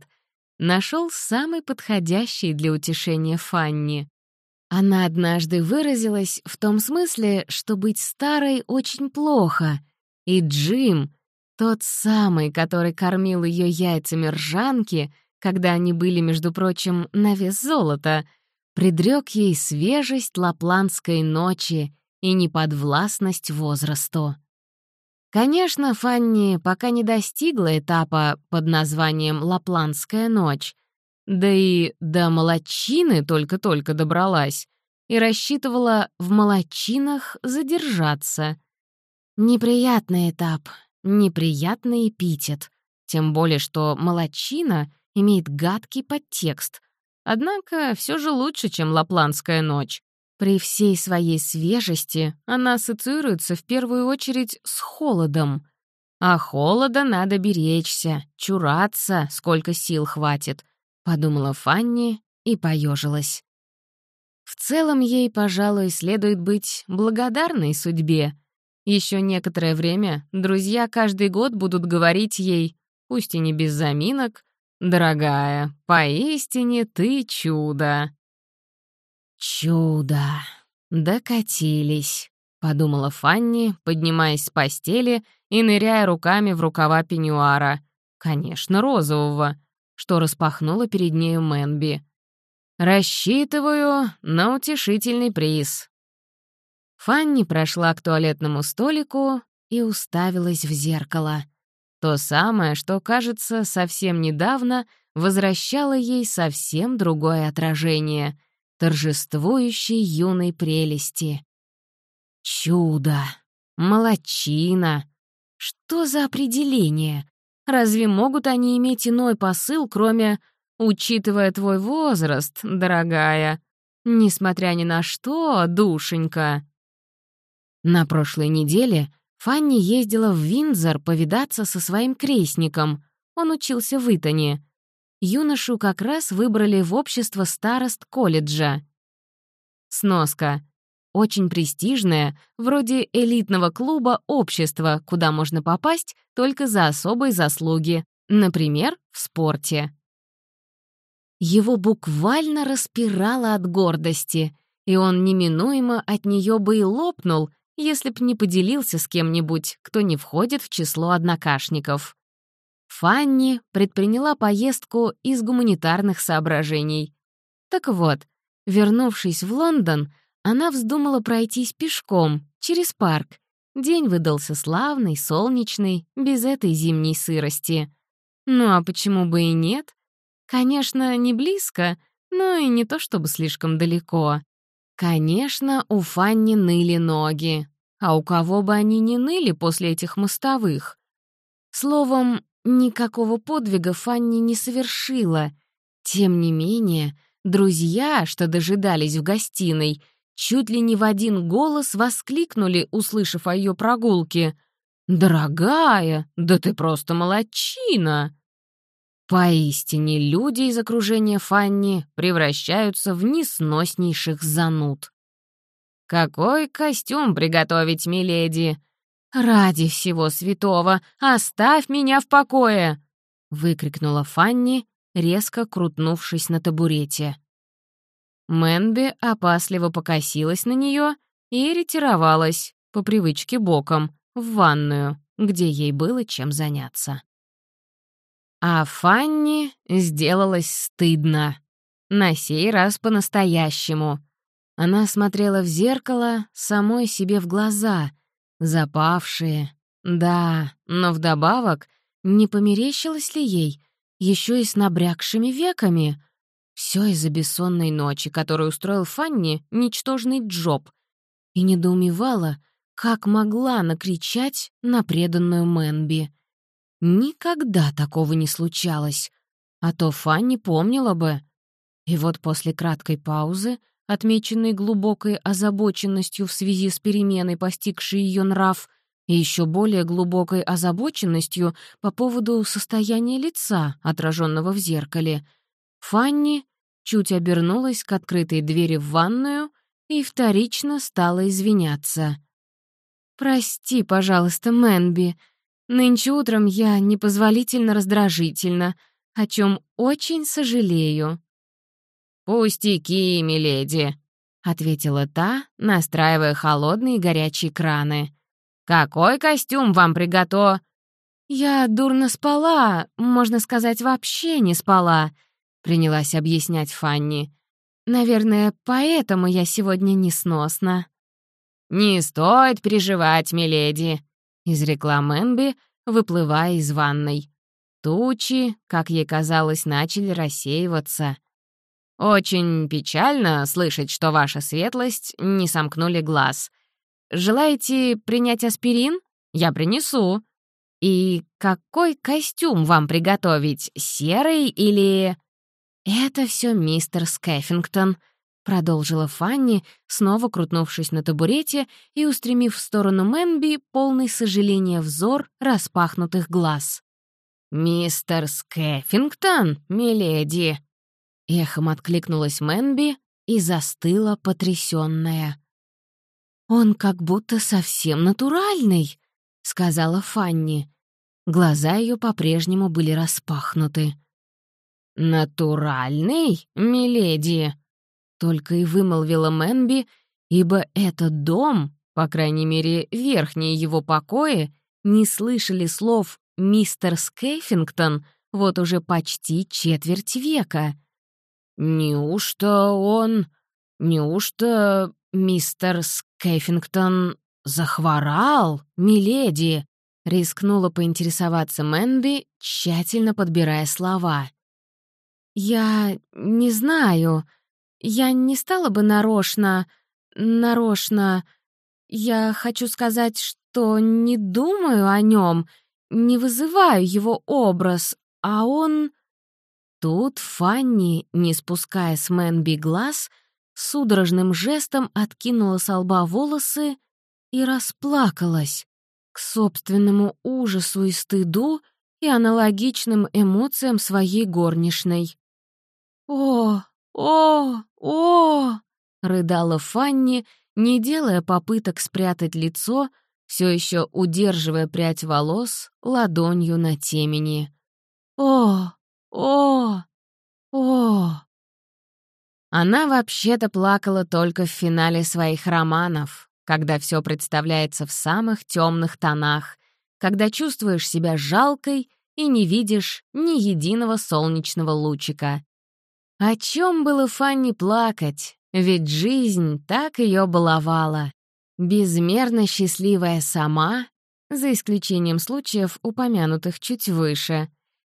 нашел самый подходящий для утешения Фанни. Она однажды выразилась в том смысле, что быть старой очень плохо, и Джим, тот самый, который кормил ее яйцами ржанки, когда они были, между прочим, на вес золота, предрек ей свежесть лапландской ночи и неподвластность возрасту. Конечно, Фанни пока не достигла этапа под названием «Лапландская ночь», да и до молочины только-только добралась и рассчитывала в молочинах задержаться. Неприятный этап, неприятный эпитет, тем более что молочина имеет гадкий подтекст. Однако все же лучше, чем «Лапландская ночь». При всей своей свежести она ассоциируется в первую очередь с холодом. А холода надо беречься, чураться, сколько сил хватит, подумала Фанни и поежилась. В целом ей, пожалуй, следует быть благодарной судьбе. Еще некоторое время друзья каждый год будут говорить ей, пусть и не без заминок, «Дорогая, поистине ты чудо». «Чудо! Докатились», — подумала Фанни, поднимаясь с постели и ныряя руками в рукава пеньюара. Конечно, розового, что распахнула перед нею Мэнби. «Рассчитываю на утешительный приз». Фанни прошла к туалетному столику и уставилась в зеркало. То самое, что, кажется, совсем недавно возвращало ей совсем другое отражение — торжествующей юной прелести. Чудо! Молодчина! Что за определение? Разве могут они иметь иной посыл, кроме «учитывая твой возраст, дорогая», несмотря ни на что, душенька? На прошлой неделе Фанни ездила в Виндзор повидаться со своим крестником. Он учился в Итоне юношу как раз выбрали в общество старост колледжа. Сноска. Очень престижное, вроде элитного клуба общество, куда можно попасть только за особые заслуги, например, в спорте. Его буквально распирало от гордости, и он неминуемо от нее бы и лопнул, если б не поделился с кем-нибудь, кто не входит в число однокашников. Фанни предприняла поездку из гуманитарных соображений. Так вот, вернувшись в Лондон, она вздумала пройтись пешком, через парк. День выдался славный, солнечный, без этой зимней сырости. Ну а почему бы и нет? Конечно, не близко, но и не то чтобы слишком далеко. Конечно, у Фанни ныли ноги. А у кого бы они не ныли после этих мостовых? Словом, Никакого подвига Фанни не совершила. Тем не менее, друзья, что дожидались в гостиной, чуть ли не в один голос воскликнули, услышав о ее прогулке. «Дорогая, да ты просто молодчина!» Поистине, люди из окружения Фанни превращаются в несноснейших зануд. «Какой костюм приготовить, миледи?» «Ради всего святого, оставь меня в покое!» — выкрикнула Фанни, резко крутнувшись на табурете. Мэнби опасливо покосилась на нее и ретировалась, по привычке боком, в ванную, где ей было чем заняться. А Фанни сделалось стыдно. На сей раз по-настоящему. Она смотрела в зеркало самой себе в глаза, запавшие. Да, но вдобавок не померещилось ли ей, еще и с набрякшими веками? Все из-за бессонной ночи, которую устроил Фанни ничтожный Джоб, и недоумевала, как могла накричать на преданную Мэнби. Никогда такого не случалось, а то Фанни помнила бы. И вот после краткой паузы, отмеченной глубокой озабоченностью в связи с переменой, постигшей ее нрав, и еще более глубокой озабоченностью по поводу состояния лица, отраженного в зеркале, Фанни чуть обернулась к открытой двери в ванную и вторично стала извиняться. «Прости, пожалуйста, Мэнби. Нынче утром я непозволительно раздражительна, о чем очень сожалею». «Пустяки, миледи», — ответила та, настраивая холодные и горячие краны. «Какой костюм вам приготов...» «Я дурно спала, можно сказать, вообще не спала», принялась объяснять Фанни. «Наверное, поэтому я сегодня несносна». «Не стоит переживать, миледи», — изрекла Мэнби, выплывая из ванной. Тучи, как ей казалось, начали рассеиваться. «Очень печально слышать, что ваша светлость не сомкнули глаз. Желаете принять аспирин? Я принесу. И какой костюм вам приготовить, серый или...» «Это все мистер Скэффингтон», — продолжила Фанни, снова крутнувшись на табурете и устремив в сторону Мэнби полный сожаления взор распахнутых глаз. «Мистер Скэффингтон, миледи!» Эхом откликнулась Мэнби и застыла потрясённая. «Он как будто совсем натуральный», — сказала Фанни. Глаза ее по-прежнему были распахнуты. «Натуральный, миледи!» Только и вымолвила Мэнби, ибо этот дом, по крайней мере, верхние его покои, не слышали слов «мистер Скейфингтон» вот уже почти четверть века. «Неужто он... Неужто мистер Скейфингтон захворал, миледи?» — рискнула поинтересоваться Мэнби, тщательно подбирая слова. «Я не знаю. Я не стала бы нарочно... нарочно... Я хочу сказать, что не думаю о нем, не вызываю его образ, а он...» Тут Фанни, не спуская с Мэнби глаз, судорожным жестом откинула с лба волосы и расплакалась к собственному ужасу и стыду и аналогичным эмоциям своей горничной. «О, о, о!» — рыдала Фанни, не делая попыток спрятать лицо, все еще удерживая прядь волос ладонью на темени. «О, о, о!» Она вообще-то плакала только в финале своих романов, когда все представляется в самых темных тонах, когда чувствуешь себя жалкой и не видишь ни единого солнечного лучика. О чем было Фанни плакать? Ведь жизнь так ее баловала. Безмерно счастливая сама, за исключением случаев, упомянутых чуть выше.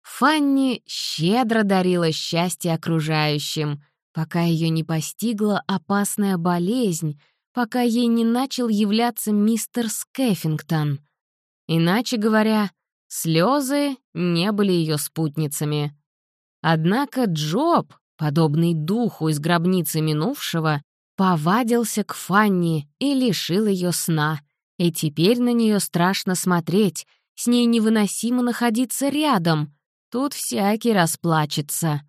Фанни щедро дарила счастье окружающим, пока ее не постигла опасная болезнь, пока ей не начал являться мистер Скеффингтон. Иначе говоря, слезы не были ее спутницами. Однако Джоб, подобный духу из гробницы минувшего, повадился к Фанни и лишил ее сна. И теперь на нее страшно смотреть, с ней невыносимо находиться рядом. Тут всякий расплачется.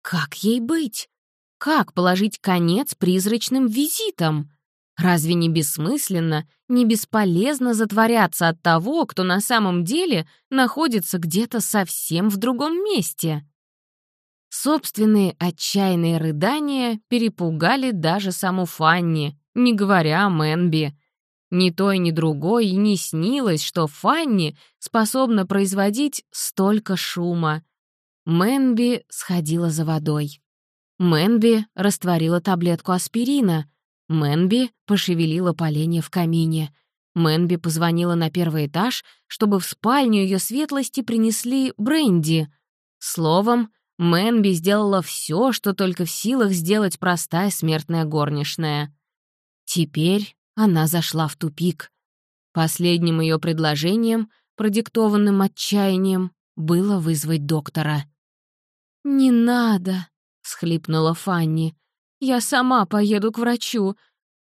Как ей быть? Как положить конец призрачным визитам? Разве не бессмысленно, не бесполезно затворяться от того, кто на самом деле находится где-то совсем в другом месте? Собственные отчаянные рыдания перепугали даже саму Фанни, не говоря о Мэнби. Ни той, ни другой и не снилось, что Фанни способна производить столько шума. Мэнби сходила за водой. Мэнби растворила таблетку аспирина. Мэнби пошевелила поленья в камине. Мэнби позвонила на первый этаж, чтобы в спальню ее светлости принесли бренди. Словом, Мэнби сделала все, что только в силах сделать простая смертная горничная. Теперь она зашла в тупик. Последним ее предложением, продиктованным отчаянием, было вызвать доктора. «Не надо», — схлипнула Фанни. «Я сама поеду к врачу.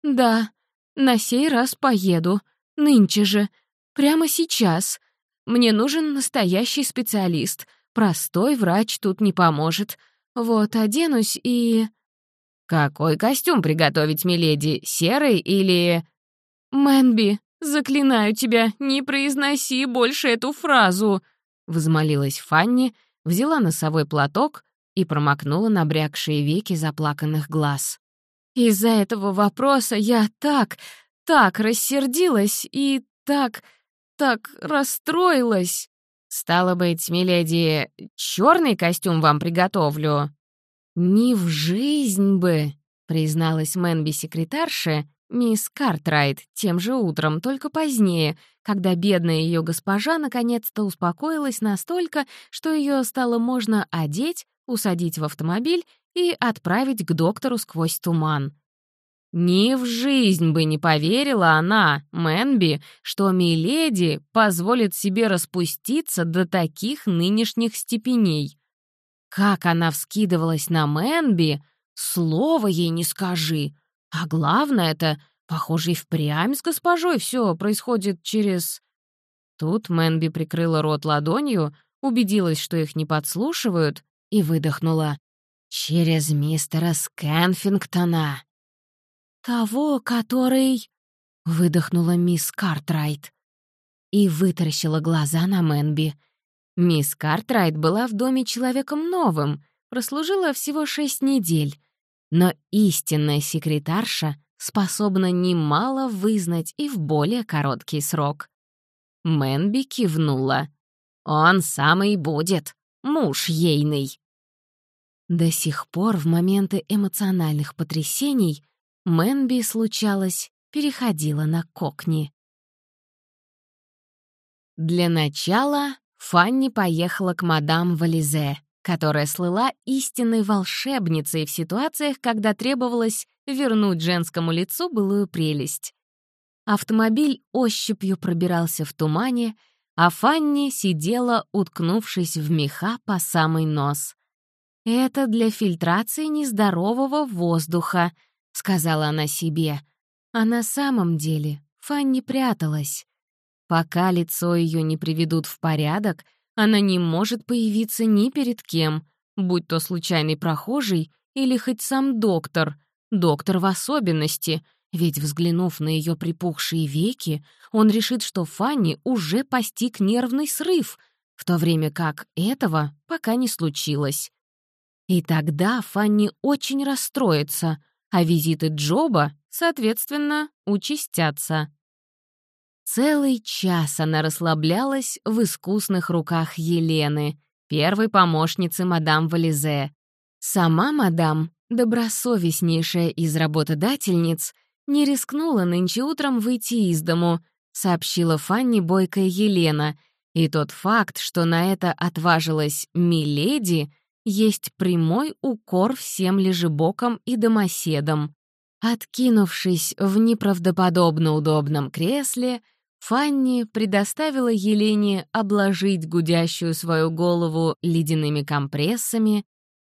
Да, на сей раз поеду. Нынче же. Прямо сейчас. Мне нужен настоящий специалист. Простой врач тут не поможет. Вот, оденусь и...» «Какой костюм приготовить, миледи? Серый или...» «Мэнби, заклинаю тебя, не произноси больше эту фразу!» Взмолилась Фанни, взяла носовой платок и промокнула набрякшие веки заплаканных глаз. «Из-за этого вопроса я так, так рассердилась и так, так расстроилась!» «Стало быть, миледи, черный костюм вам приготовлю?» «Не в жизнь бы», — призналась Мэнби-секретарше, мисс Картрайт, тем же утром, только позднее, когда бедная ее госпожа наконец-то успокоилась настолько, что ее стало можно одеть, усадить в автомобиль и отправить к доктору сквозь туман. Ни в жизнь бы не поверила она, Мэнби, что Миледи позволит себе распуститься до таких нынешних степеней. Как она вскидывалась на Мэнби, слова ей не скажи. А главное это, похоже, и впрямь с госпожой все происходит через... Тут Мэнби прикрыла рот ладонью, убедилась, что их не подслушивают, и выдохнула. «Через мистера Скэнфингтона». «Того, который...» — выдохнула мисс Картрайт. И вытаращила глаза на Мэнби — Мисс Картрайт была в доме человеком новым, прослужила всего шесть недель, но истинная секретарша способна немало вызнать и в более короткий срок. Мэнби кивнула. «Он самый будет, муж ейный». До сих пор в моменты эмоциональных потрясений Мэнби, случалось, переходила на кокни. Для начала Фанни поехала к мадам Вализе, которая слыла истинной волшебницей в ситуациях, когда требовалось вернуть женскому лицу былую прелесть. Автомобиль ощупью пробирался в тумане, а Фанни сидела, уткнувшись в меха по самый нос. «Это для фильтрации нездорового воздуха», — сказала она себе. А на самом деле Фанни пряталась. Пока лицо ее не приведут в порядок, она не может появиться ни перед кем, будь то случайный прохожий или хоть сам доктор, доктор в особенности, ведь, взглянув на ее припухшие веки, он решит, что Фанни уже постиг нервный срыв, в то время как этого пока не случилось. И тогда Фанни очень расстроится, а визиты Джоба, соответственно, участятся. Целый час она расслаблялась в искусных руках Елены, первой помощницы мадам Вализе. Сама мадам, добросовестнейшая из работодательниц, не рискнула нынче утром выйти из дому, сообщила Фанни бойкая Елена, и тот факт, что на это отважилась «миледи», есть прямой укор всем лежебокам и домоседам. Откинувшись в неправдоподобно удобном кресле, Фанни предоставила Елене обложить гудящую свою голову ледяными компрессами,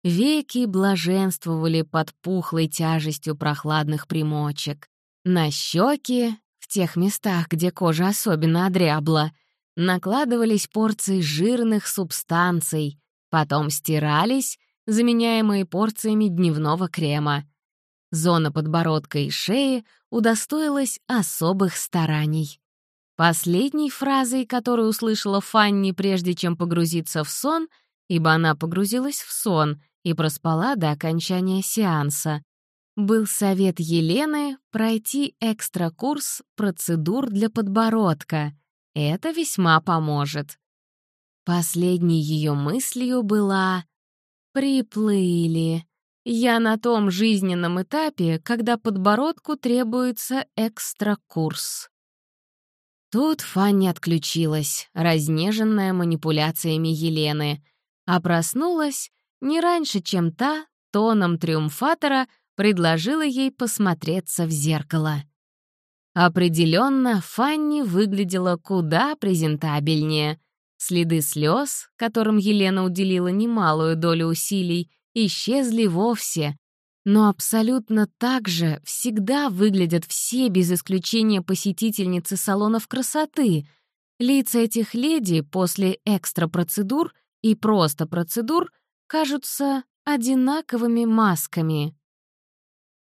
веки блаженствовали под пухлой тяжестью прохладных примочек. На щеки, в тех местах, где кожа особенно одрябла, накладывались порции жирных субстанций, потом стирались, заменяемые порциями дневного крема. Зона подбородка и шеи удостоилась особых стараний. Последней фразой, которую услышала Фанни, прежде чем погрузиться в сон, ибо она погрузилась в сон и проспала до окончания сеанса, был совет Елены пройти экстра-курс процедур для подбородка. Это весьма поможет. Последней ее мыслью была «приплыли». я на том жизненном этапе, когда подбородку требуется экстра-курс. Тут Фанни отключилась, разнеженная манипуляциями Елены, а проснулась не раньше, чем та, тоном триумфатора, предложила ей посмотреться в зеркало. Определенно, Фанни выглядела куда презентабельнее. Следы слез, которым Елена уделила немалую долю усилий, исчезли вовсе. Но абсолютно так же всегда выглядят все, без исключения посетительницы салонов красоты. Лица этих леди после экстра-процедур и просто процедур кажутся одинаковыми масками.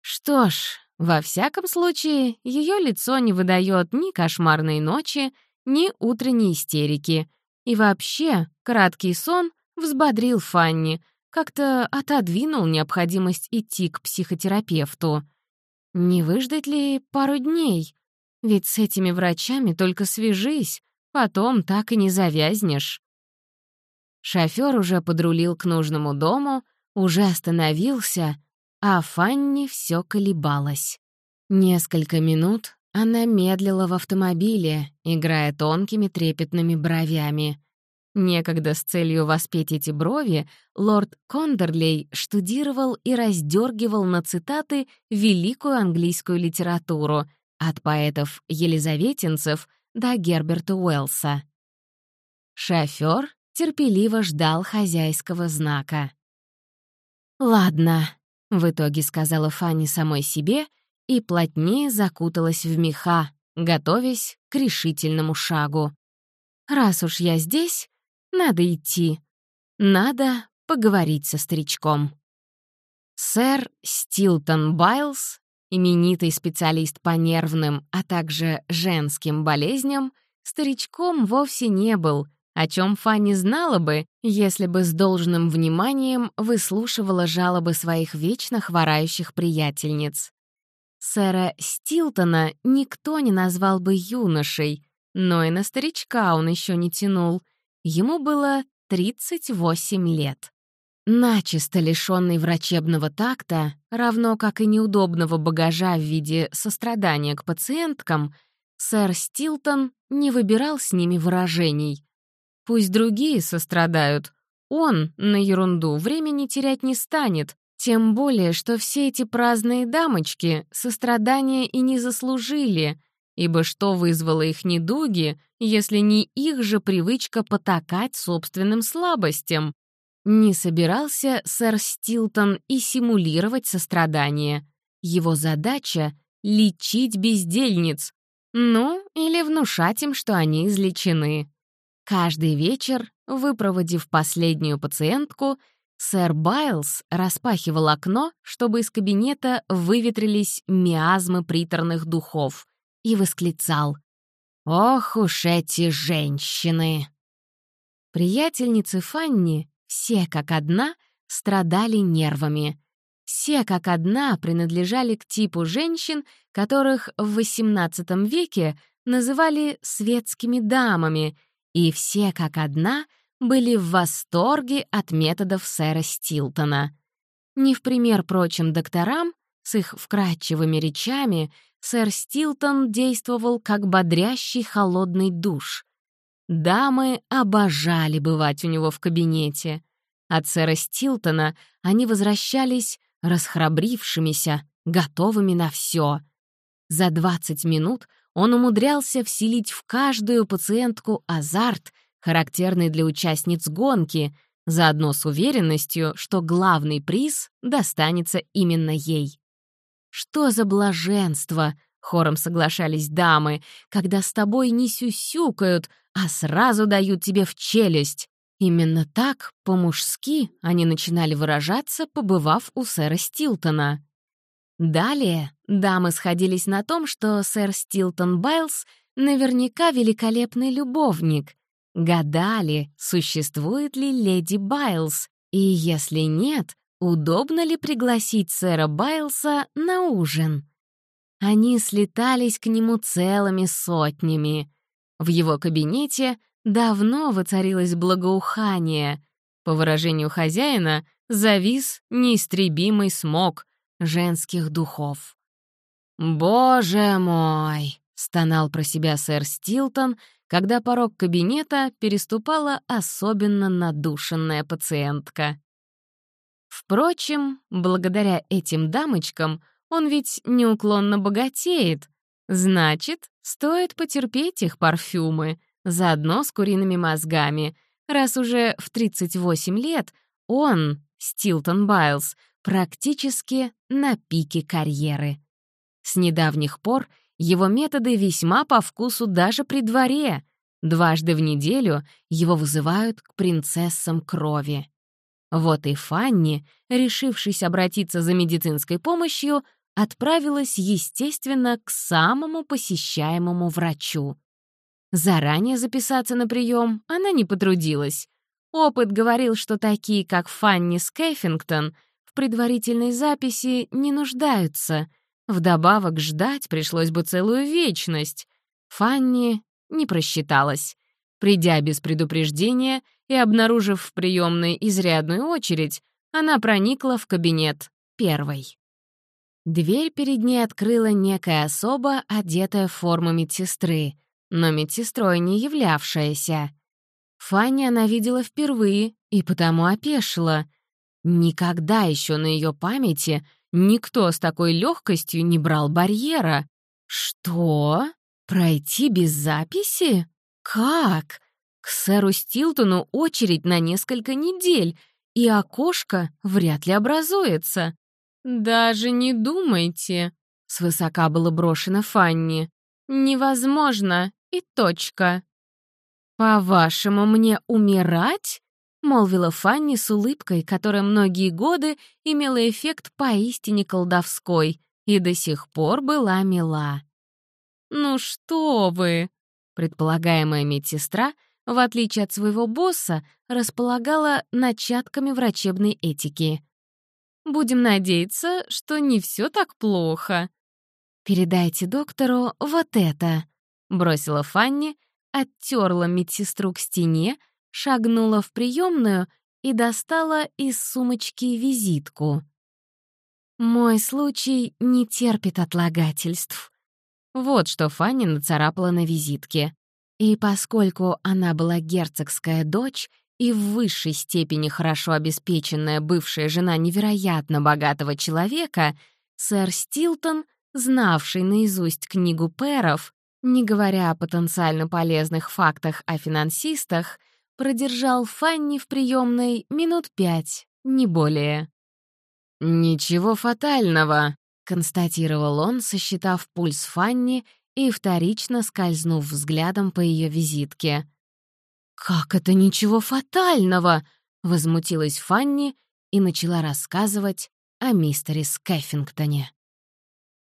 Что ж, во всяком случае, ее лицо не выдает ни кошмарной ночи, ни утренней истерики. И вообще, краткий сон взбодрил Фанни, как-то отодвинул необходимость идти к психотерапевту. Не выждать ли пару дней? Ведь с этими врачами только свяжись, потом так и не завязнешь. Шофер уже подрулил к нужному дому, уже остановился — а Фанни все колебалась. Несколько минут она медлила в автомобиле, играя тонкими трепетными бровями. Некогда с целью воспеть эти брови лорд Кондерлей штудировал и раздергивал на цитаты великую английскую литературу от поэтов-елизаветинцев до Герберта Уэллса. Шофер терпеливо ждал хозяйского знака. «Ладно», — в итоге сказала Фанни самой себе и плотнее закуталась в меха, готовясь к решительному шагу. «Раз уж я здесь, надо идти. Надо поговорить со старичком». Сэр Стилтон Байлз, именитый специалист по нервным, а также женским болезням, старичком вовсе не был — о чем Фанни знала бы, если бы с должным вниманием выслушивала жалобы своих вечно хворающих приятельниц. Сэра Стилтона никто не назвал бы юношей, но и на старичка он еще не тянул. Ему было 38 лет. Начисто лишенный врачебного такта, равно как и неудобного багажа в виде сострадания к пациенткам, сэр Стилтон не выбирал с ними выражений — Пусть другие сострадают. Он на ерунду времени терять не станет, тем более, что все эти праздные дамочки сострадания и не заслужили, ибо что вызвало их недуги, если не их же привычка потакать собственным слабостям? Не собирался сэр Стилтон и симулировать сострадание. Его задача — лечить бездельниц, ну, или внушать им, что они излечены. Каждый вечер, выпроводив последнюю пациентку, сэр Байлз распахивал окно, чтобы из кабинета выветрились миазмы приторных духов, и восклицал «Ох уж эти женщины!» Приятельницы Фанни, все как одна, страдали нервами. Все как одна принадлежали к типу женщин, которых в XVIII веке называли «светскими дамами», и все как одна были в восторге от методов сэра Стилтона. Не в пример прочим докторам, с их вкрадчивыми речами, сэр Стилтон действовал как бодрящий холодный душ. Дамы обожали бывать у него в кабинете. От сэра Стилтона они возвращались расхрабрившимися, готовыми на все. За 20 минут он умудрялся вселить в каждую пациентку азарт, характерный для участниц гонки, заодно с уверенностью, что главный приз достанется именно ей. «Что за блаженство!» — хором соглашались дамы, «когда с тобой не сюсюкают, а сразу дают тебе в челюсть!» Именно так, по-мужски, они начинали выражаться, побывав у сэра Стилтона. Далее дамы сходились на том, что сэр Стилтон Байлз наверняка великолепный любовник. Гадали, существует ли леди Байлз, и если нет, удобно ли пригласить сэра Байлса на ужин. Они слетались к нему целыми сотнями. В его кабинете давно воцарилось благоухание. По выражению хозяина, завис неистребимый смог женских духов. «Боже мой!» — стонал про себя сэр Стилтон, когда порог кабинета переступала особенно надушенная пациентка. Впрочем, благодаря этим дамочкам он ведь неуклонно богатеет. Значит, стоит потерпеть их парфюмы, заодно с куриными мозгами, раз уже в 38 лет он, Стилтон Байлз, практически на пике карьеры. С недавних пор его методы весьма по вкусу даже при дворе. Дважды в неделю его вызывают к принцессам крови. Вот и Фанни, решившись обратиться за медицинской помощью, отправилась, естественно, к самому посещаемому врачу. Заранее записаться на прием она не потрудилась. Опыт говорил, что такие, как Фанни Скеффингтон, в предварительной записи не нуждаются. Вдобавок ждать пришлось бы целую вечность. Фанни не просчиталась. Придя без предупреждения и обнаружив в приемной изрядную очередь, она проникла в кабинет первой. Дверь перед ней открыла некая особа, одетая в форму медсестры, но медсестрой не являвшаяся. Фанни она видела впервые и потому опешила. Никогда еще на ее памяти никто с такой легкостью не брал барьера. Что? Пройти без записи? Как? К сэру Стилтону очередь на несколько недель, и окошко вряд ли образуется. «Даже не думайте», — свысока было брошено Фанни. «Невозможно, и точка». «По-вашему, мне умирать?» — молвила Фанни с улыбкой, которая многие годы имела эффект поистине колдовской и до сих пор была мила. «Ну что вы!» Предполагаемая медсестра, в отличие от своего босса, располагала начатками врачебной этики. «Будем надеяться, что не все так плохо». «Передайте доктору вот это», — бросила Фанни, оттерла медсестру к стене, шагнула в приемную и достала из сумочки визитку. «Мой случай не терпит отлагательств», вот что Фанни нацарапала на визитке. И поскольку она была герцогская дочь и в высшей степени хорошо обеспеченная бывшая жена невероятно богатого человека, сэр Стилтон, знавший наизусть книгу Перов, не говоря о потенциально полезных фактах о финансистах, продержал Фанни в приемной минут пять, не более. «Ничего фатального», констатировал он, сосчитав пульс Фанни и вторично скользнув взглядом по ее визитке. «Как это ничего фатального?» — возмутилась Фанни и начала рассказывать о мистере Скеффингтоне.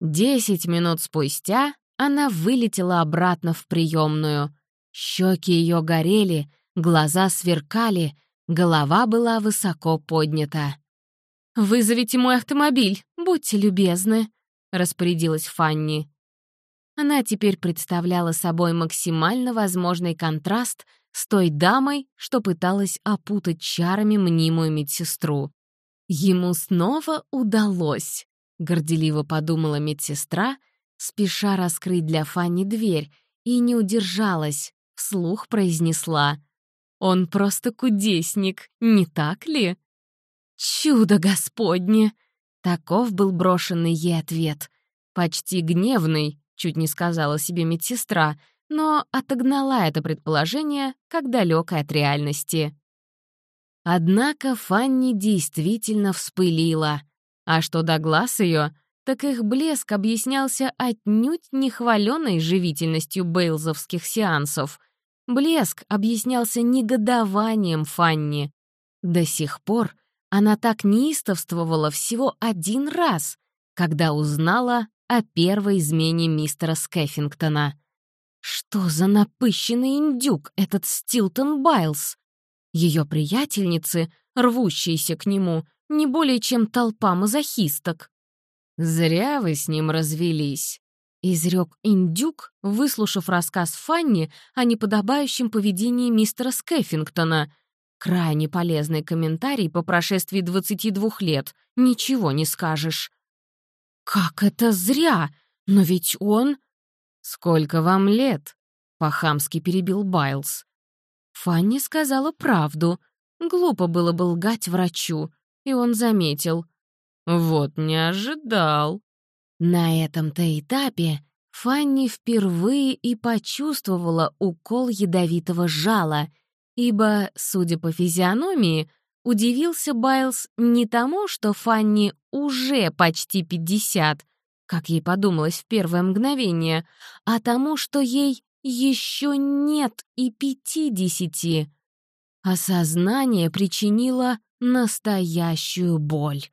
Десять минут спустя она вылетела обратно в приемную. Щеки ее горели, глаза сверкали, голова была высоко поднята. «Вызовите мой автомобиль, будьте любезны», — распорядилась Фанни. Она теперь представляла собой максимально возможный контраст с той дамой, что пыталась опутать чарами мнимую медсестру. «Ему снова удалось», — горделиво подумала медсестра, спеша раскрыть для Фанни дверь, и не удержалась, вслух произнесла. «Он просто кудесник, не так ли?» «Чудо Господне!» Таков был брошенный ей ответ. Почти гневный, чуть не сказала себе медсестра, но отогнала это предположение как далекое от реальности. Однако Фанни действительно вспылила. А что до глаз ее, так их блеск объяснялся отнюдь не хваленой живительностью бейлзовских сеансов. Блеск объяснялся негодованием Фанни. До сих пор она так неистовствовала всего один раз, когда узнала о первой измене мистера Скеффингтона. Что за напыщенный индюк этот Стилтон Байлз? Ее приятельницы, рвущиеся к нему, не более чем толпа мазохисток. «Зря вы с ним развелись», — изрек индюк, выслушав рассказ Фанни о неподобающем поведении мистера Скеффингтона. Крайне полезный комментарий по прошествии 22 лет. Ничего не скажешь. «Как это зря! Но ведь он...» «Сколько вам лет?» — по-хамски перебил Байлз. Фанни сказала правду. Глупо было бы лгать врачу, и он заметил. «Вот не ожидал». На этом-то этапе Фанни впервые и почувствовала укол ядовитого жала, ибо, судя по физиономии, удивился Байлз не тому, что Фанни уже почти 50, как ей подумалось в первое мгновение, а тому, что ей еще нет и пятидесяти. Осознание причинило настоящую боль.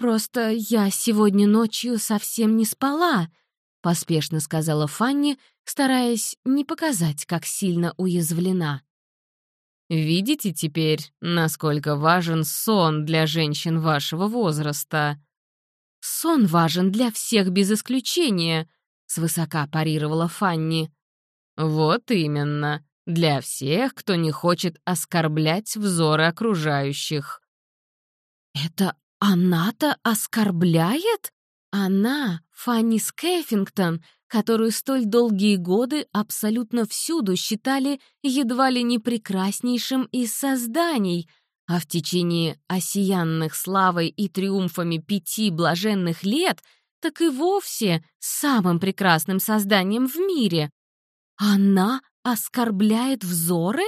«Просто я сегодня ночью совсем не спала», — поспешно сказала Фанни, стараясь не показать, как сильно уязвлена. «Видите теперь, насколько важен сон для женщин вашего возраста?» «Сон важен для всех без исключения», — свысока парировала Фанни. «Вот именно, для всех, кто не хочет оскорблять взоры окружающих». «Это она-то оскорбляет? Она, Фанни Скеффингтон, которую столь долгие годы абсолютно всюду считали едва ли не прекраснейшим из созданий, а в течение осиянных славой и триумфами пяти блаженных лет так и вовсе самым прекрасным созданием в мире. Она оскорбляет взоры?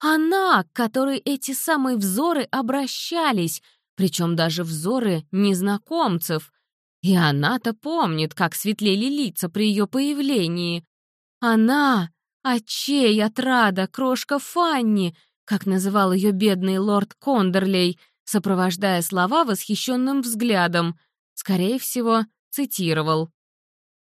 Она, к которой эти самые взоры обращались — причем даже взоры незнакомцев. И она-то помнит, как светлели лица при ее появлении. Она, отчей, отрада, крошка Фанни, как называл ее бедный лорд Кондерлей, сопровождая слова восхищенным взглядом. Скорее всего, цитировал.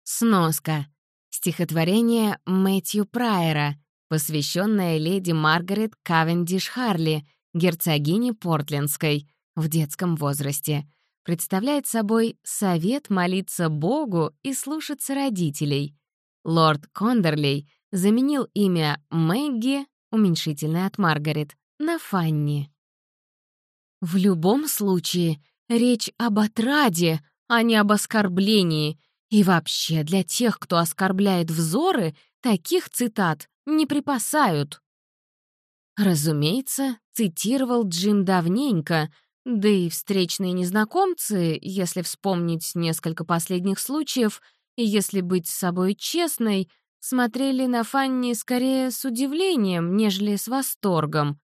Сноска. Стихотворение Мэтью Прайера, посвященное леди Маргарет Кавендиш Харли, герцогине Портлендской, в детском возрасте. Представляет собой совет молиться Богу и слушаться родителей. Лорд Кондерлей заменил имя Мэгги, уменьшительное от Маргарет, на Фанни. В любом случае, речь об отраде, а не об оскорблении. И вообще, для тех, кто оскорбляет взоры, таких цитат не припасают. Разумеется, цитировал Джим давненько — да и встречные незнакомцы, если вспомнить несколько последних случаев, и если быть с собой честной, смотрели на Фанни скорее с удивлением, нежели с восторгом.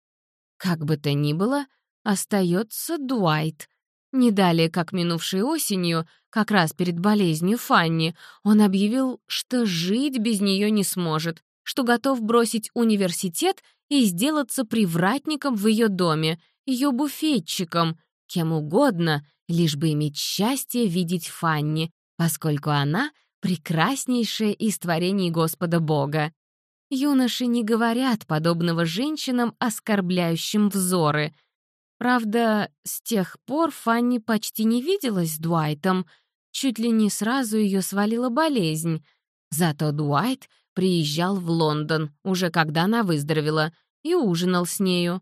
Как бы то ни было, остается Дуайт. Не далее, как минувшей осенью, как раз перед болезнью Фанни, он объявил, что жить без нее не сможет, что готов бросить университет и сделаться привратником в ее доме — ее буфетчиком, кем угодно, лишь бы иметь счастье видеть Фанни, поскольку она — прекраснейшая из творений Господа Бога. Юноши не говорят подобного женщинам, оскорбляющим взоры. Правда, с тех пор Фанни почти не виделась с Дуайтом, чуть ли не сразу ее свалила болезнь. Зато Дуайт приезжал в Лондон, уже когда она выздоровела, и ужинал с нею.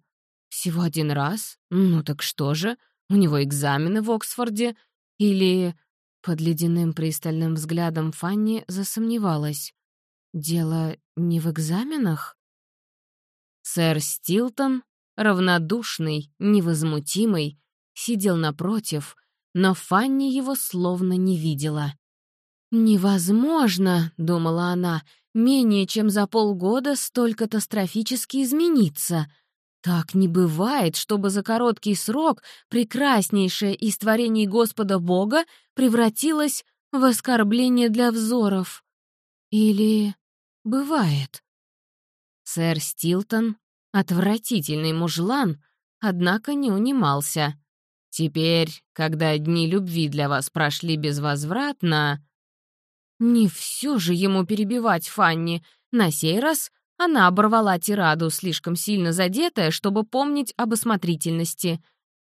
Всего один раз? Ну так что же? У него экзамены в Оксфорде? Или... Под ледяным пристальным взглядом Фанни засомневалась. Дело не в экзаменах? Сэр Стилтон, равнодушный, невозмутимый, сидел напротив, но Фанни его словно не видела. «Невозможно», — думала она, — «менее чем за полгода столь катастрофически измениться. Так не бывает, чтобы за короткий срок прекраснейшее из творений Господа Бога превратилось в оскорбление для взоров. Или бывает? Сэр Стилтон, отвратительный мужлан, однако не унимался. Теперь, когда дни любви для вас прошли безвозвратно... Не все же ему перебивать Фанни. На сей раз она оборвала тираду, слишком сильно задетая, чтобы помнить об осмотрительности.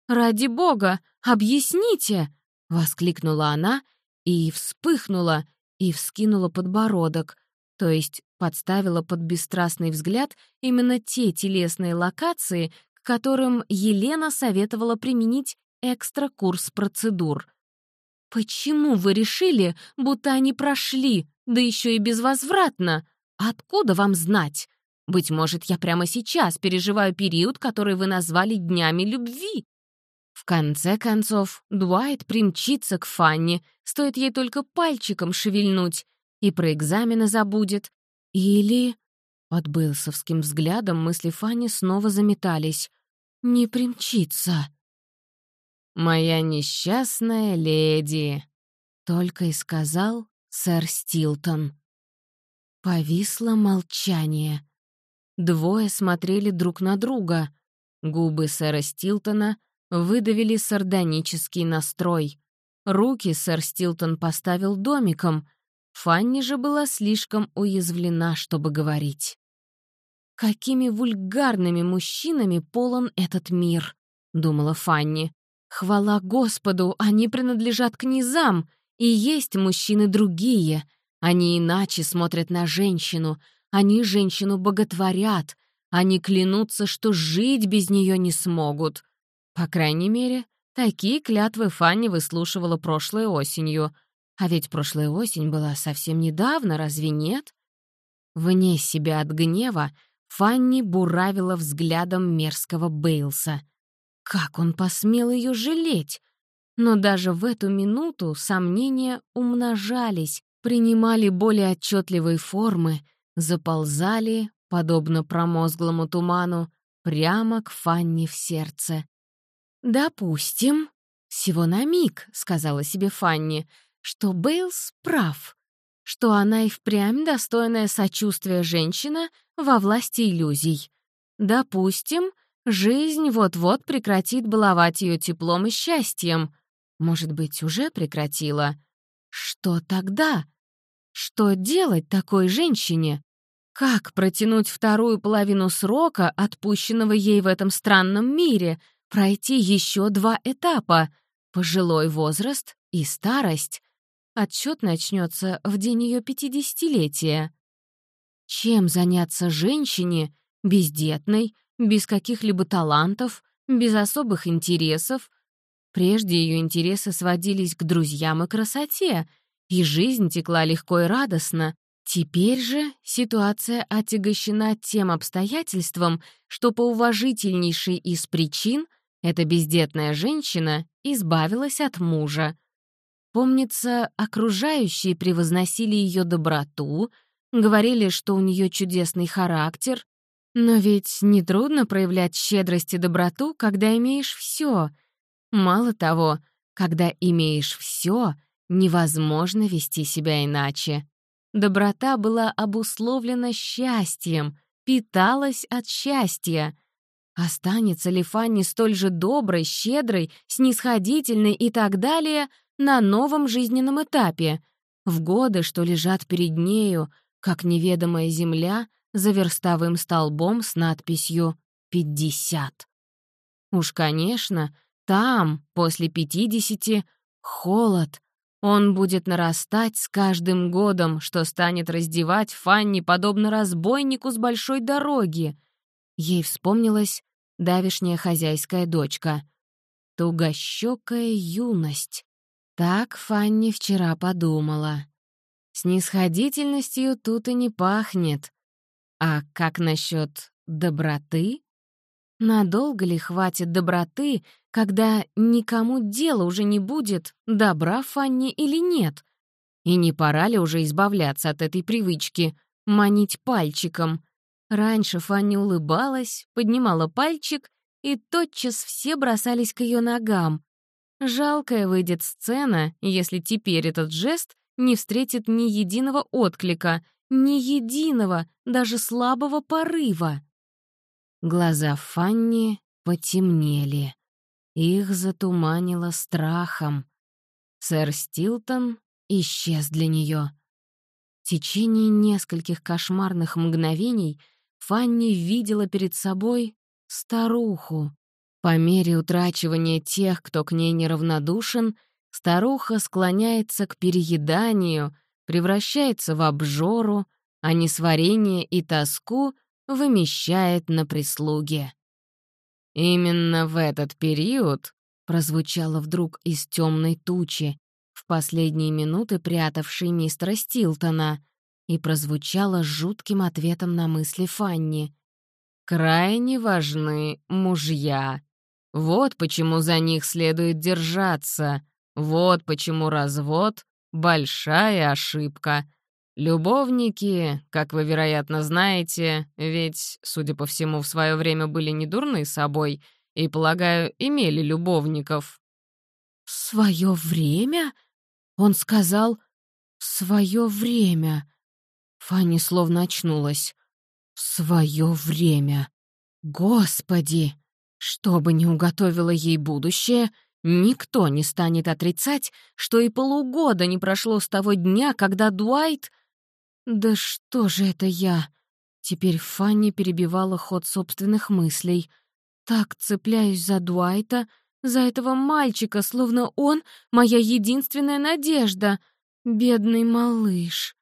«Ради бога, объясните!» — воскликнула она и вспыхнула, и вскинула подбородок, то есть подставила под бесстрастный взгляд именно те телесные локации, к которым Елена советовала применить экстра-курс процедур. «Почему вы решили, будто они прошли, да еще и безвозвратно? Откуда вам знать? Быть может, я прямо сейчас переживаю период, который вы назвали днями любви?» В конце концов, Дуайт примчится к Фанни, стоит ей только пальчиком шевельнуть, и про экзамены забудет. Или... Под Бейлсовским взглядом мысли Фанни снова заметались. «Не примчится». «Моя несчастная леди», — только и сказал сэр Стилтон. Повисло молчание. Двое смотрели друг на друга. Губы сэра Стилтона выдавили сардонический настрой. Руки сэр Стилтон поставил домиком. Фанни же была слишком уязвлена, чтобы говорить. «Какими вульгарными мужчинами полон этот мир», — думала Фанни. Хвала Господу, они принадлежат к низам, и есть мужчины другие. Они иначе смотрят на женщину, они женщину боготворят, они клянутся, что жить без нее не смогут. По крайней мере, такие клятвы Фанни выслушивала прошлой осенью. А ведь прошлая осень была совсем недавно, разве нет? Вне себя от гнева Фанни буравила взглядом мерзкого Бейлса — как он посмел ее жалеть? Но даже в эту минуту сомнения умножались, принимали более отчетливые формы, заползали, подобно промозглому туману, прямо к Фанни в сердце. «Допустим, всего на миг», — сказала себе Фанни, что Бейлс прав, что она и впрямь достойная сочувствия женщина во власти иллюзий. Допустим, — Жизнь вот-вот прекратит баловать ее теплом и счастьем. Может быть, уже прекратила? Что тогда? Что делать такой женщине? Как протянуть вторую половину срока, отпущенного ей в этом странном мире, пройти еще два этапа — пожилой возраст и старость? Отчет начнется в день ее пятидесятилетия. Чем заняться женщине, бездетной, без каких-либо талантов, без особых интересов. Прежде ее интересы сводились к друзьям и красоте, и жизнь текла легко и радостно. Теперь же ситуация отягощена тем обстоятельством, что по уважительнейшей из причин эта бездетная женщина избавилась от мужа. Помнится, окружающие превозносили ее доброту, говорили, что у нее чудесный характер, но ведь нетрудно проявлять щедрость и доброту, когда имеешь все. Мало того, когда имеешь все, невозможно вести себя иначе. Доброта была обусловлена счастьем, питалась от счастья. Останется ли Фанни столь же доброй, щедрой, снисходительной и так далее на новом жизненном этапе, в годы, что лежат перед нею, как неведомая земля, за верстовым столбом с надписью «пятьдесят». Уж, конечно, там, после пятидесяти, холод. Он будет нарастать с каждым годом, что станет раздевать Фанни подобно разбойнику с большой дороги. Ей вспомнилась давишняя хозяйская дочка. Тугощёкая юность. Так Фанни вчера подумала. Снисходительностью тут и не пахнет. А как насчет доброты? Надолго ли хватит доброты, когда никому дела уже не будет, добра Фанни или нет? И не пора ли уже избавляться от этой привычки — манить пальчиком? Раньше Фанни улыбалась, поднимала пальчик, и тотчас все бросались к ее ногам. Жалкая выйдет сцена, если теперь этот жест не встретит ни единого отклика — ни единого, даже слабого порыва. Глаза Фанни потемнели. Их затуманило страхом. Сэр Стилтон исчез для нее. В течение нескольких кошмарных мгновений Фанни видела перед собой старуху. По мере утрачивания тех, кто к ней неравнодушен, старуха склоняется к перееданию — превращается в обжору, а несварение и тоску вымещает на прислуге. Именно в этот период прозвучало вдруг из темной тучи, в последние минуты прятавшей мистера Стилтона, и прозвучало жутким ответом на мысли Фанни. «Крайне важны мужья. Вот почему за них следует держаться. Вот почему развод — большая ошибка. Любовники, как вы, вероятно, знаете, ведь, судя по всему, в свое время были не дурны собой и, полагаю, имели любовников». «В свое время?» Он сказал «свое время». Фанни словно очнулась. «В свое время». Господи! Что бы ни уготовило ей будущее, никто не станет отрицать, что и полугода не прошло с того дня, когда Дуайт... Да что же это я? Теперь Фанни перебивала ход собственных мыслей. Так цепляюсь за Дуайта, за этого мальчика, словно он — моя единственная надежда. Бедный малыш.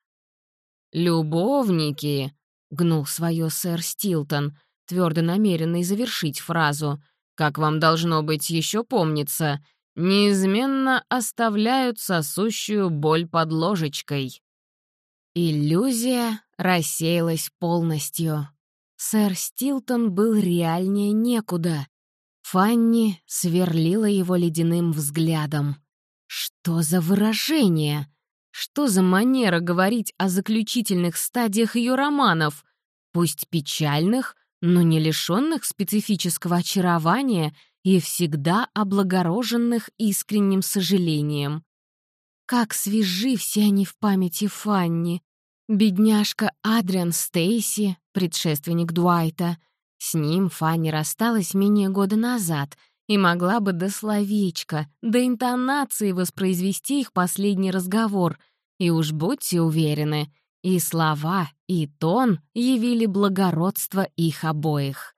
«Любовники», — гнул свое сэр Стилтон, твердо намеренный завершить фразу, «как вам должно быть еще помнится, неизменно оставляют сосущую боль под ложечкой». Иллюзия рассеялась полностью. Сэр Стилтон был реальнее некуда. Фанни сверлила его ледяным взглядом. Что за выражение? Что за манера говорить о заключительных стадиях ее романов? Пусть печальных, но не лишенных специфического очарования и всегда облагороженных искренним сожалением. Как свежи все они в памяти Фанни. Бедняжка Адриан Стейси, предшественник Дуайта — с ним Фанни рассталась менее года назад и могла бы до словечка, до интонации воспроизвести их последний разговор. И уж будьте уверены, и слова, и тон явили благородство их обоих.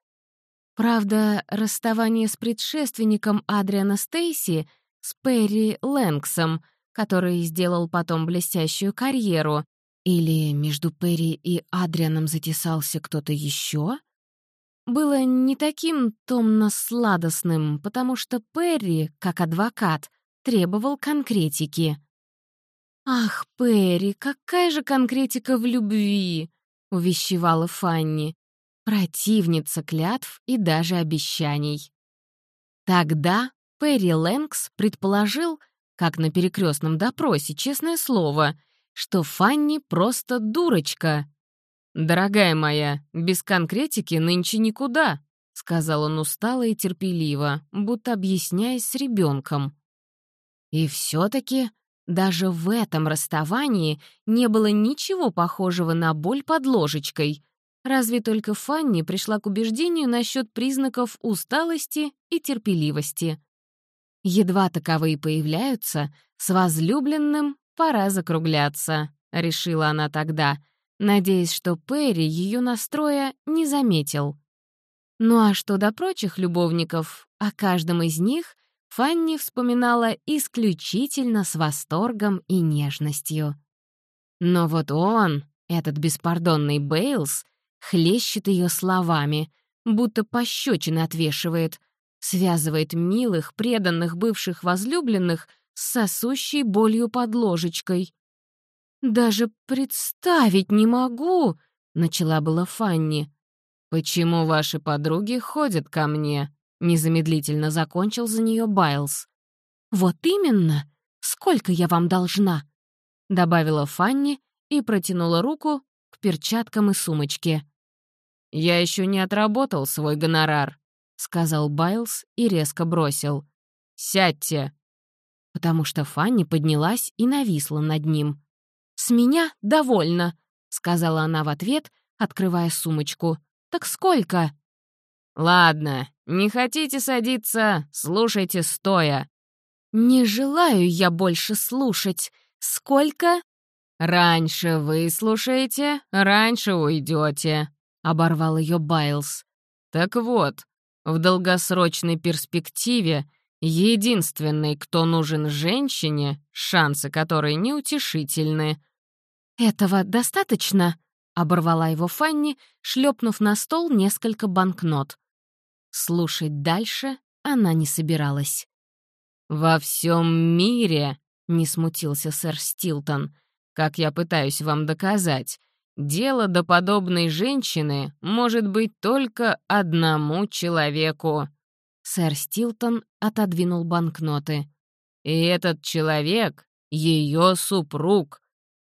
Правда, расставание с предшественником Адриана Стейси, с Перри Лэнксом, который сделал потом блестящую карьеру, или между Перри и Адрианом затесался кто-то еще? было не таким томно-сладостным, потому что Перри, как адвокат, требовал конкретики. «Ах, Перри, какая же конкретика в любви!» — увещевала Фанни, противница клятв и даже обещаний. Тогда Перри Лэнкс предположил, как на перекрестном допросе, честное слово, что Фанни просто дурочка, «Дорогая моя, без конкретики нынче никуда», — сказал он устало и терпеливо, будто объясняясь с ребенком. И все-таки даже в этом расставании не было ничего похожего на боль под ложечкой, разве только Фанни пришла к убеждению насчет признаков усталости и терпеливости. Едва таковые появляются, с возлюбленным пора закругляться, решила она тогда — надеясь, что Перри ее настроя не заметил. Ну а что до прочих любовников, о каждом из них Фанни вспоминала исключительно с восторгом и нежностью. Но вот он, этот беспардонный Бейлс, хлещет ее словами, будто пощечины отвешивает, связывает милых, преданных бывших возлюбленных с сосущей болью под ложечкой, «Даже представить не могу!» — начала была Фанни. «Почему ваши подруги ходят ко мне?» — незамедлительно закончил за нее Байлз. «Вот именно! Сколько я вам должна?» — добавила Фанни и протянула руку к перчаткам и сумочке. «Я еще не отработал свой гонорар», — сказал Байлз и резко бросил. «Сядьте!» Потому что Фанни поднялась и нависла над ним. «С меня довольно», — сказала она в ответ, открывая сумочку. «Так сколько?» «Ладно, не хотите садиться, слушайте стоя». «Не желаю я больше слушать. Сколько?» «Раньше вы слушаете, раньше уйдете», — оборвал ее Байлз. «Так вот, в долгосрочной перспективе единственный, кто нужен женщине, шансы которой неутешительны, «Этого достаточно?» Оборвала его Фанни, шлепнув на стол несколько банкнот. Слушать дальше она не собиралась. «Во всем мире», — не смутился сэр Стилтон, «как я пытаюсь вам доказать, дело до подобной женщины может быть только одному человеку». Сэр Стилтон отодвинул банкноты. «И этот человек — ее супруг.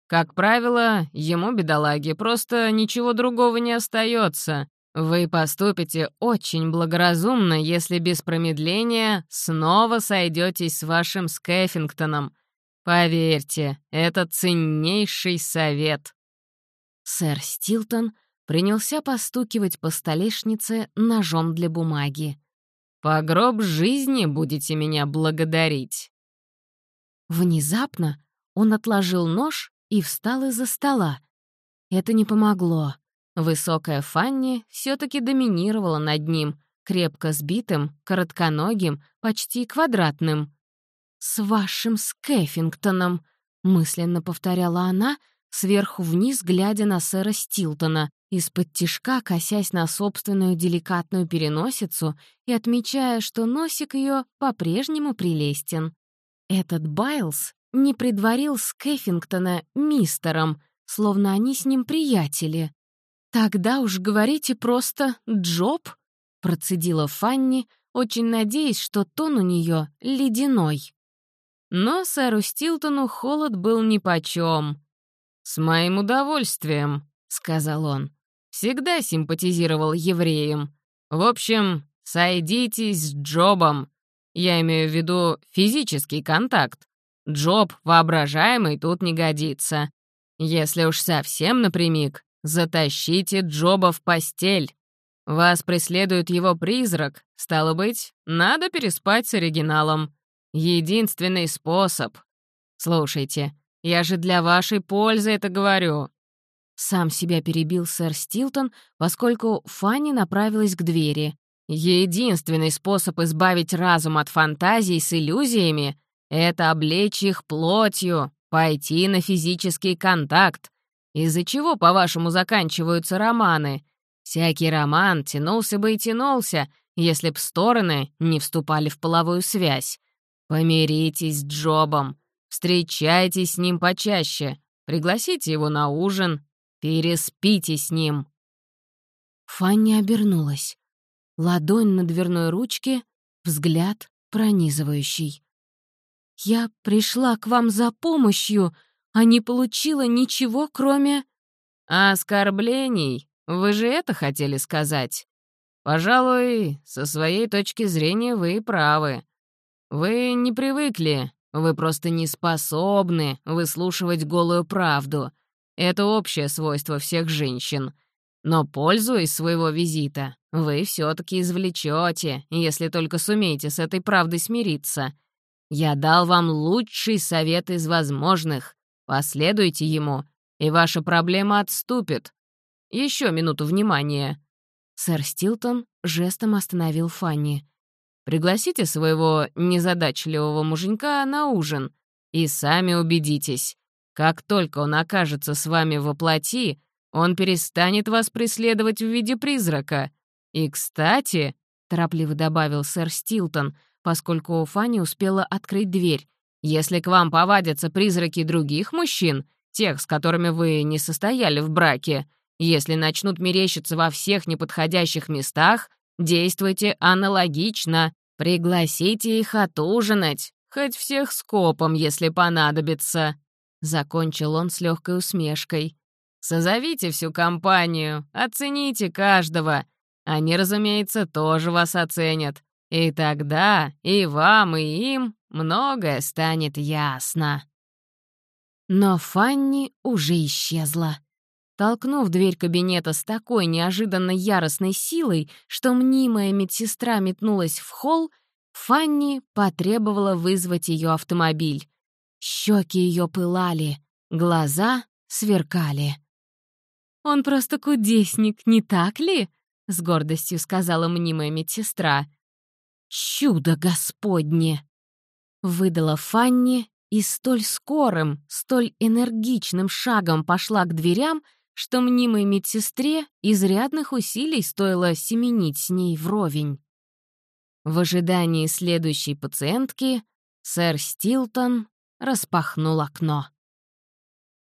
Как правило, ему, бедолаге, просто ничего другого не остается. Вы поступите очень благоразумно, если без промедления снова сойдетесь с вашим Скеффингтоном. Поверьте, это ценнейший совет». Сэр Стилтон принялся постукивать по столешнице ножом для бумаги. «По гроб жизни будете меня благодарить». Внезапно он отложил нож и встал из-за стола. Это не помогло. Высокая Фанни все-таки доминировала над ним, крепко сбитым, коротконогим, почти квадратным. «С вашим Скеффингтоном», — мысленно повторяла она, сверху вниз глядя на сэра Стилтона, из-под тишка косясь на собственную деликатную переносицу и отмечая, что носик ее по-прежнему прелестен. Этот Байлз не предварил Скеффингтона мистером, словно они с ним приятели. «Тогда уж говорите просто «Джоб», — процедила Фанни, очень надеясь, что тон у нее ледяной. Но сэру Стилтону холод был нипочем. «С моим удовольствием», — сказал он. «Всегда симпатизировал евреям. В общем, сойдитесь с Джобом. Я имею в виду физический контакт. Джоб воображаемый тут не годится. Если уж совсем напрямик, Затащите Джоба в постель. Вас преследует его призрак. Стало быть, надо переспать с оригиналом. Единственный способ. Слушайте, я же для вашей пользы это говорю. Сам себя перебил сэр Стилтон, поскольку Фанни направилась к двери. Единственный способ избавить разум от фантазий с иллюзиями — это облечь их плотью, пойти на физический контакт, из-за чего, по-вашему, заканчиваются романы? Всякий роман тянулся бы и тянулся, если б стороны не вступали в половую связь. Помиритесь с Джобом, встречайтесь с ним почаще, пригласите его на ужин, переспите с ним». Фанни обернулась. Ладонь на дверной ручке, взгляд пронизывающий. «Я пришла к вам за помощью», а не получила ничего, кроме... «Оскорблений? Вы же это хотели сказать?» «Пожалуй, со своей точки зрения вы правы. Вы не привыкли, вы просто не способны выслушивать голую правду. Это общее свойство всех женщин. Но пользу из своего визита вы все таки извлечете, если только сумеете с этой правдой смириться. Я дал вам лучший совет из возможных. Последуйте ему, и ваша проблема отступит. Еще минуту внимания». Сэр Стилтон жестом остановил Фанни. «Пригласите своего незадачливого муженька на ужин и сами убедитесь. Как только он окажется с вами во плоти, он перестанет вас преследовать в виде призрака. И, кстати, — торопливо добавил сэр Стилтон, поскольку Фанни успела открыть дверь, если к вам повадятся призраки других мужчин, тех, с которыми вы не состояли в браке, если начнут мерещиться во всех неподходящих местах, действуйте аналогично. Пригласите их отужинать, хоть всех скопом, если понадобится». Закончил он с легкой усмешкой. «Созовите всю компанию, оцените каждого. Они, разумеется, тоже вас оценят. И тогда и вам, и им многое станет ясно. Но Фанни уже исчезла. Толкнув дверь кабинета с такой неожиданно яростной силой, что мнимая медсестра метнулась в холл, Фанни потребовала вызвать ее автомобиль. Щеки ее пылали, глаза сверкали. «Он просто кудесник, не так ли?» — с гордостью сказала мнимая медсестра. «Чудо Господне!» Выдала Фанни и столь скорым, столь энергичным шагом пошла к дверям, что мнимой медсестре изрядных усилий стоило семенить с ней вровень. В ожидании следующей пациентки сэр Стилтон распахнул окно.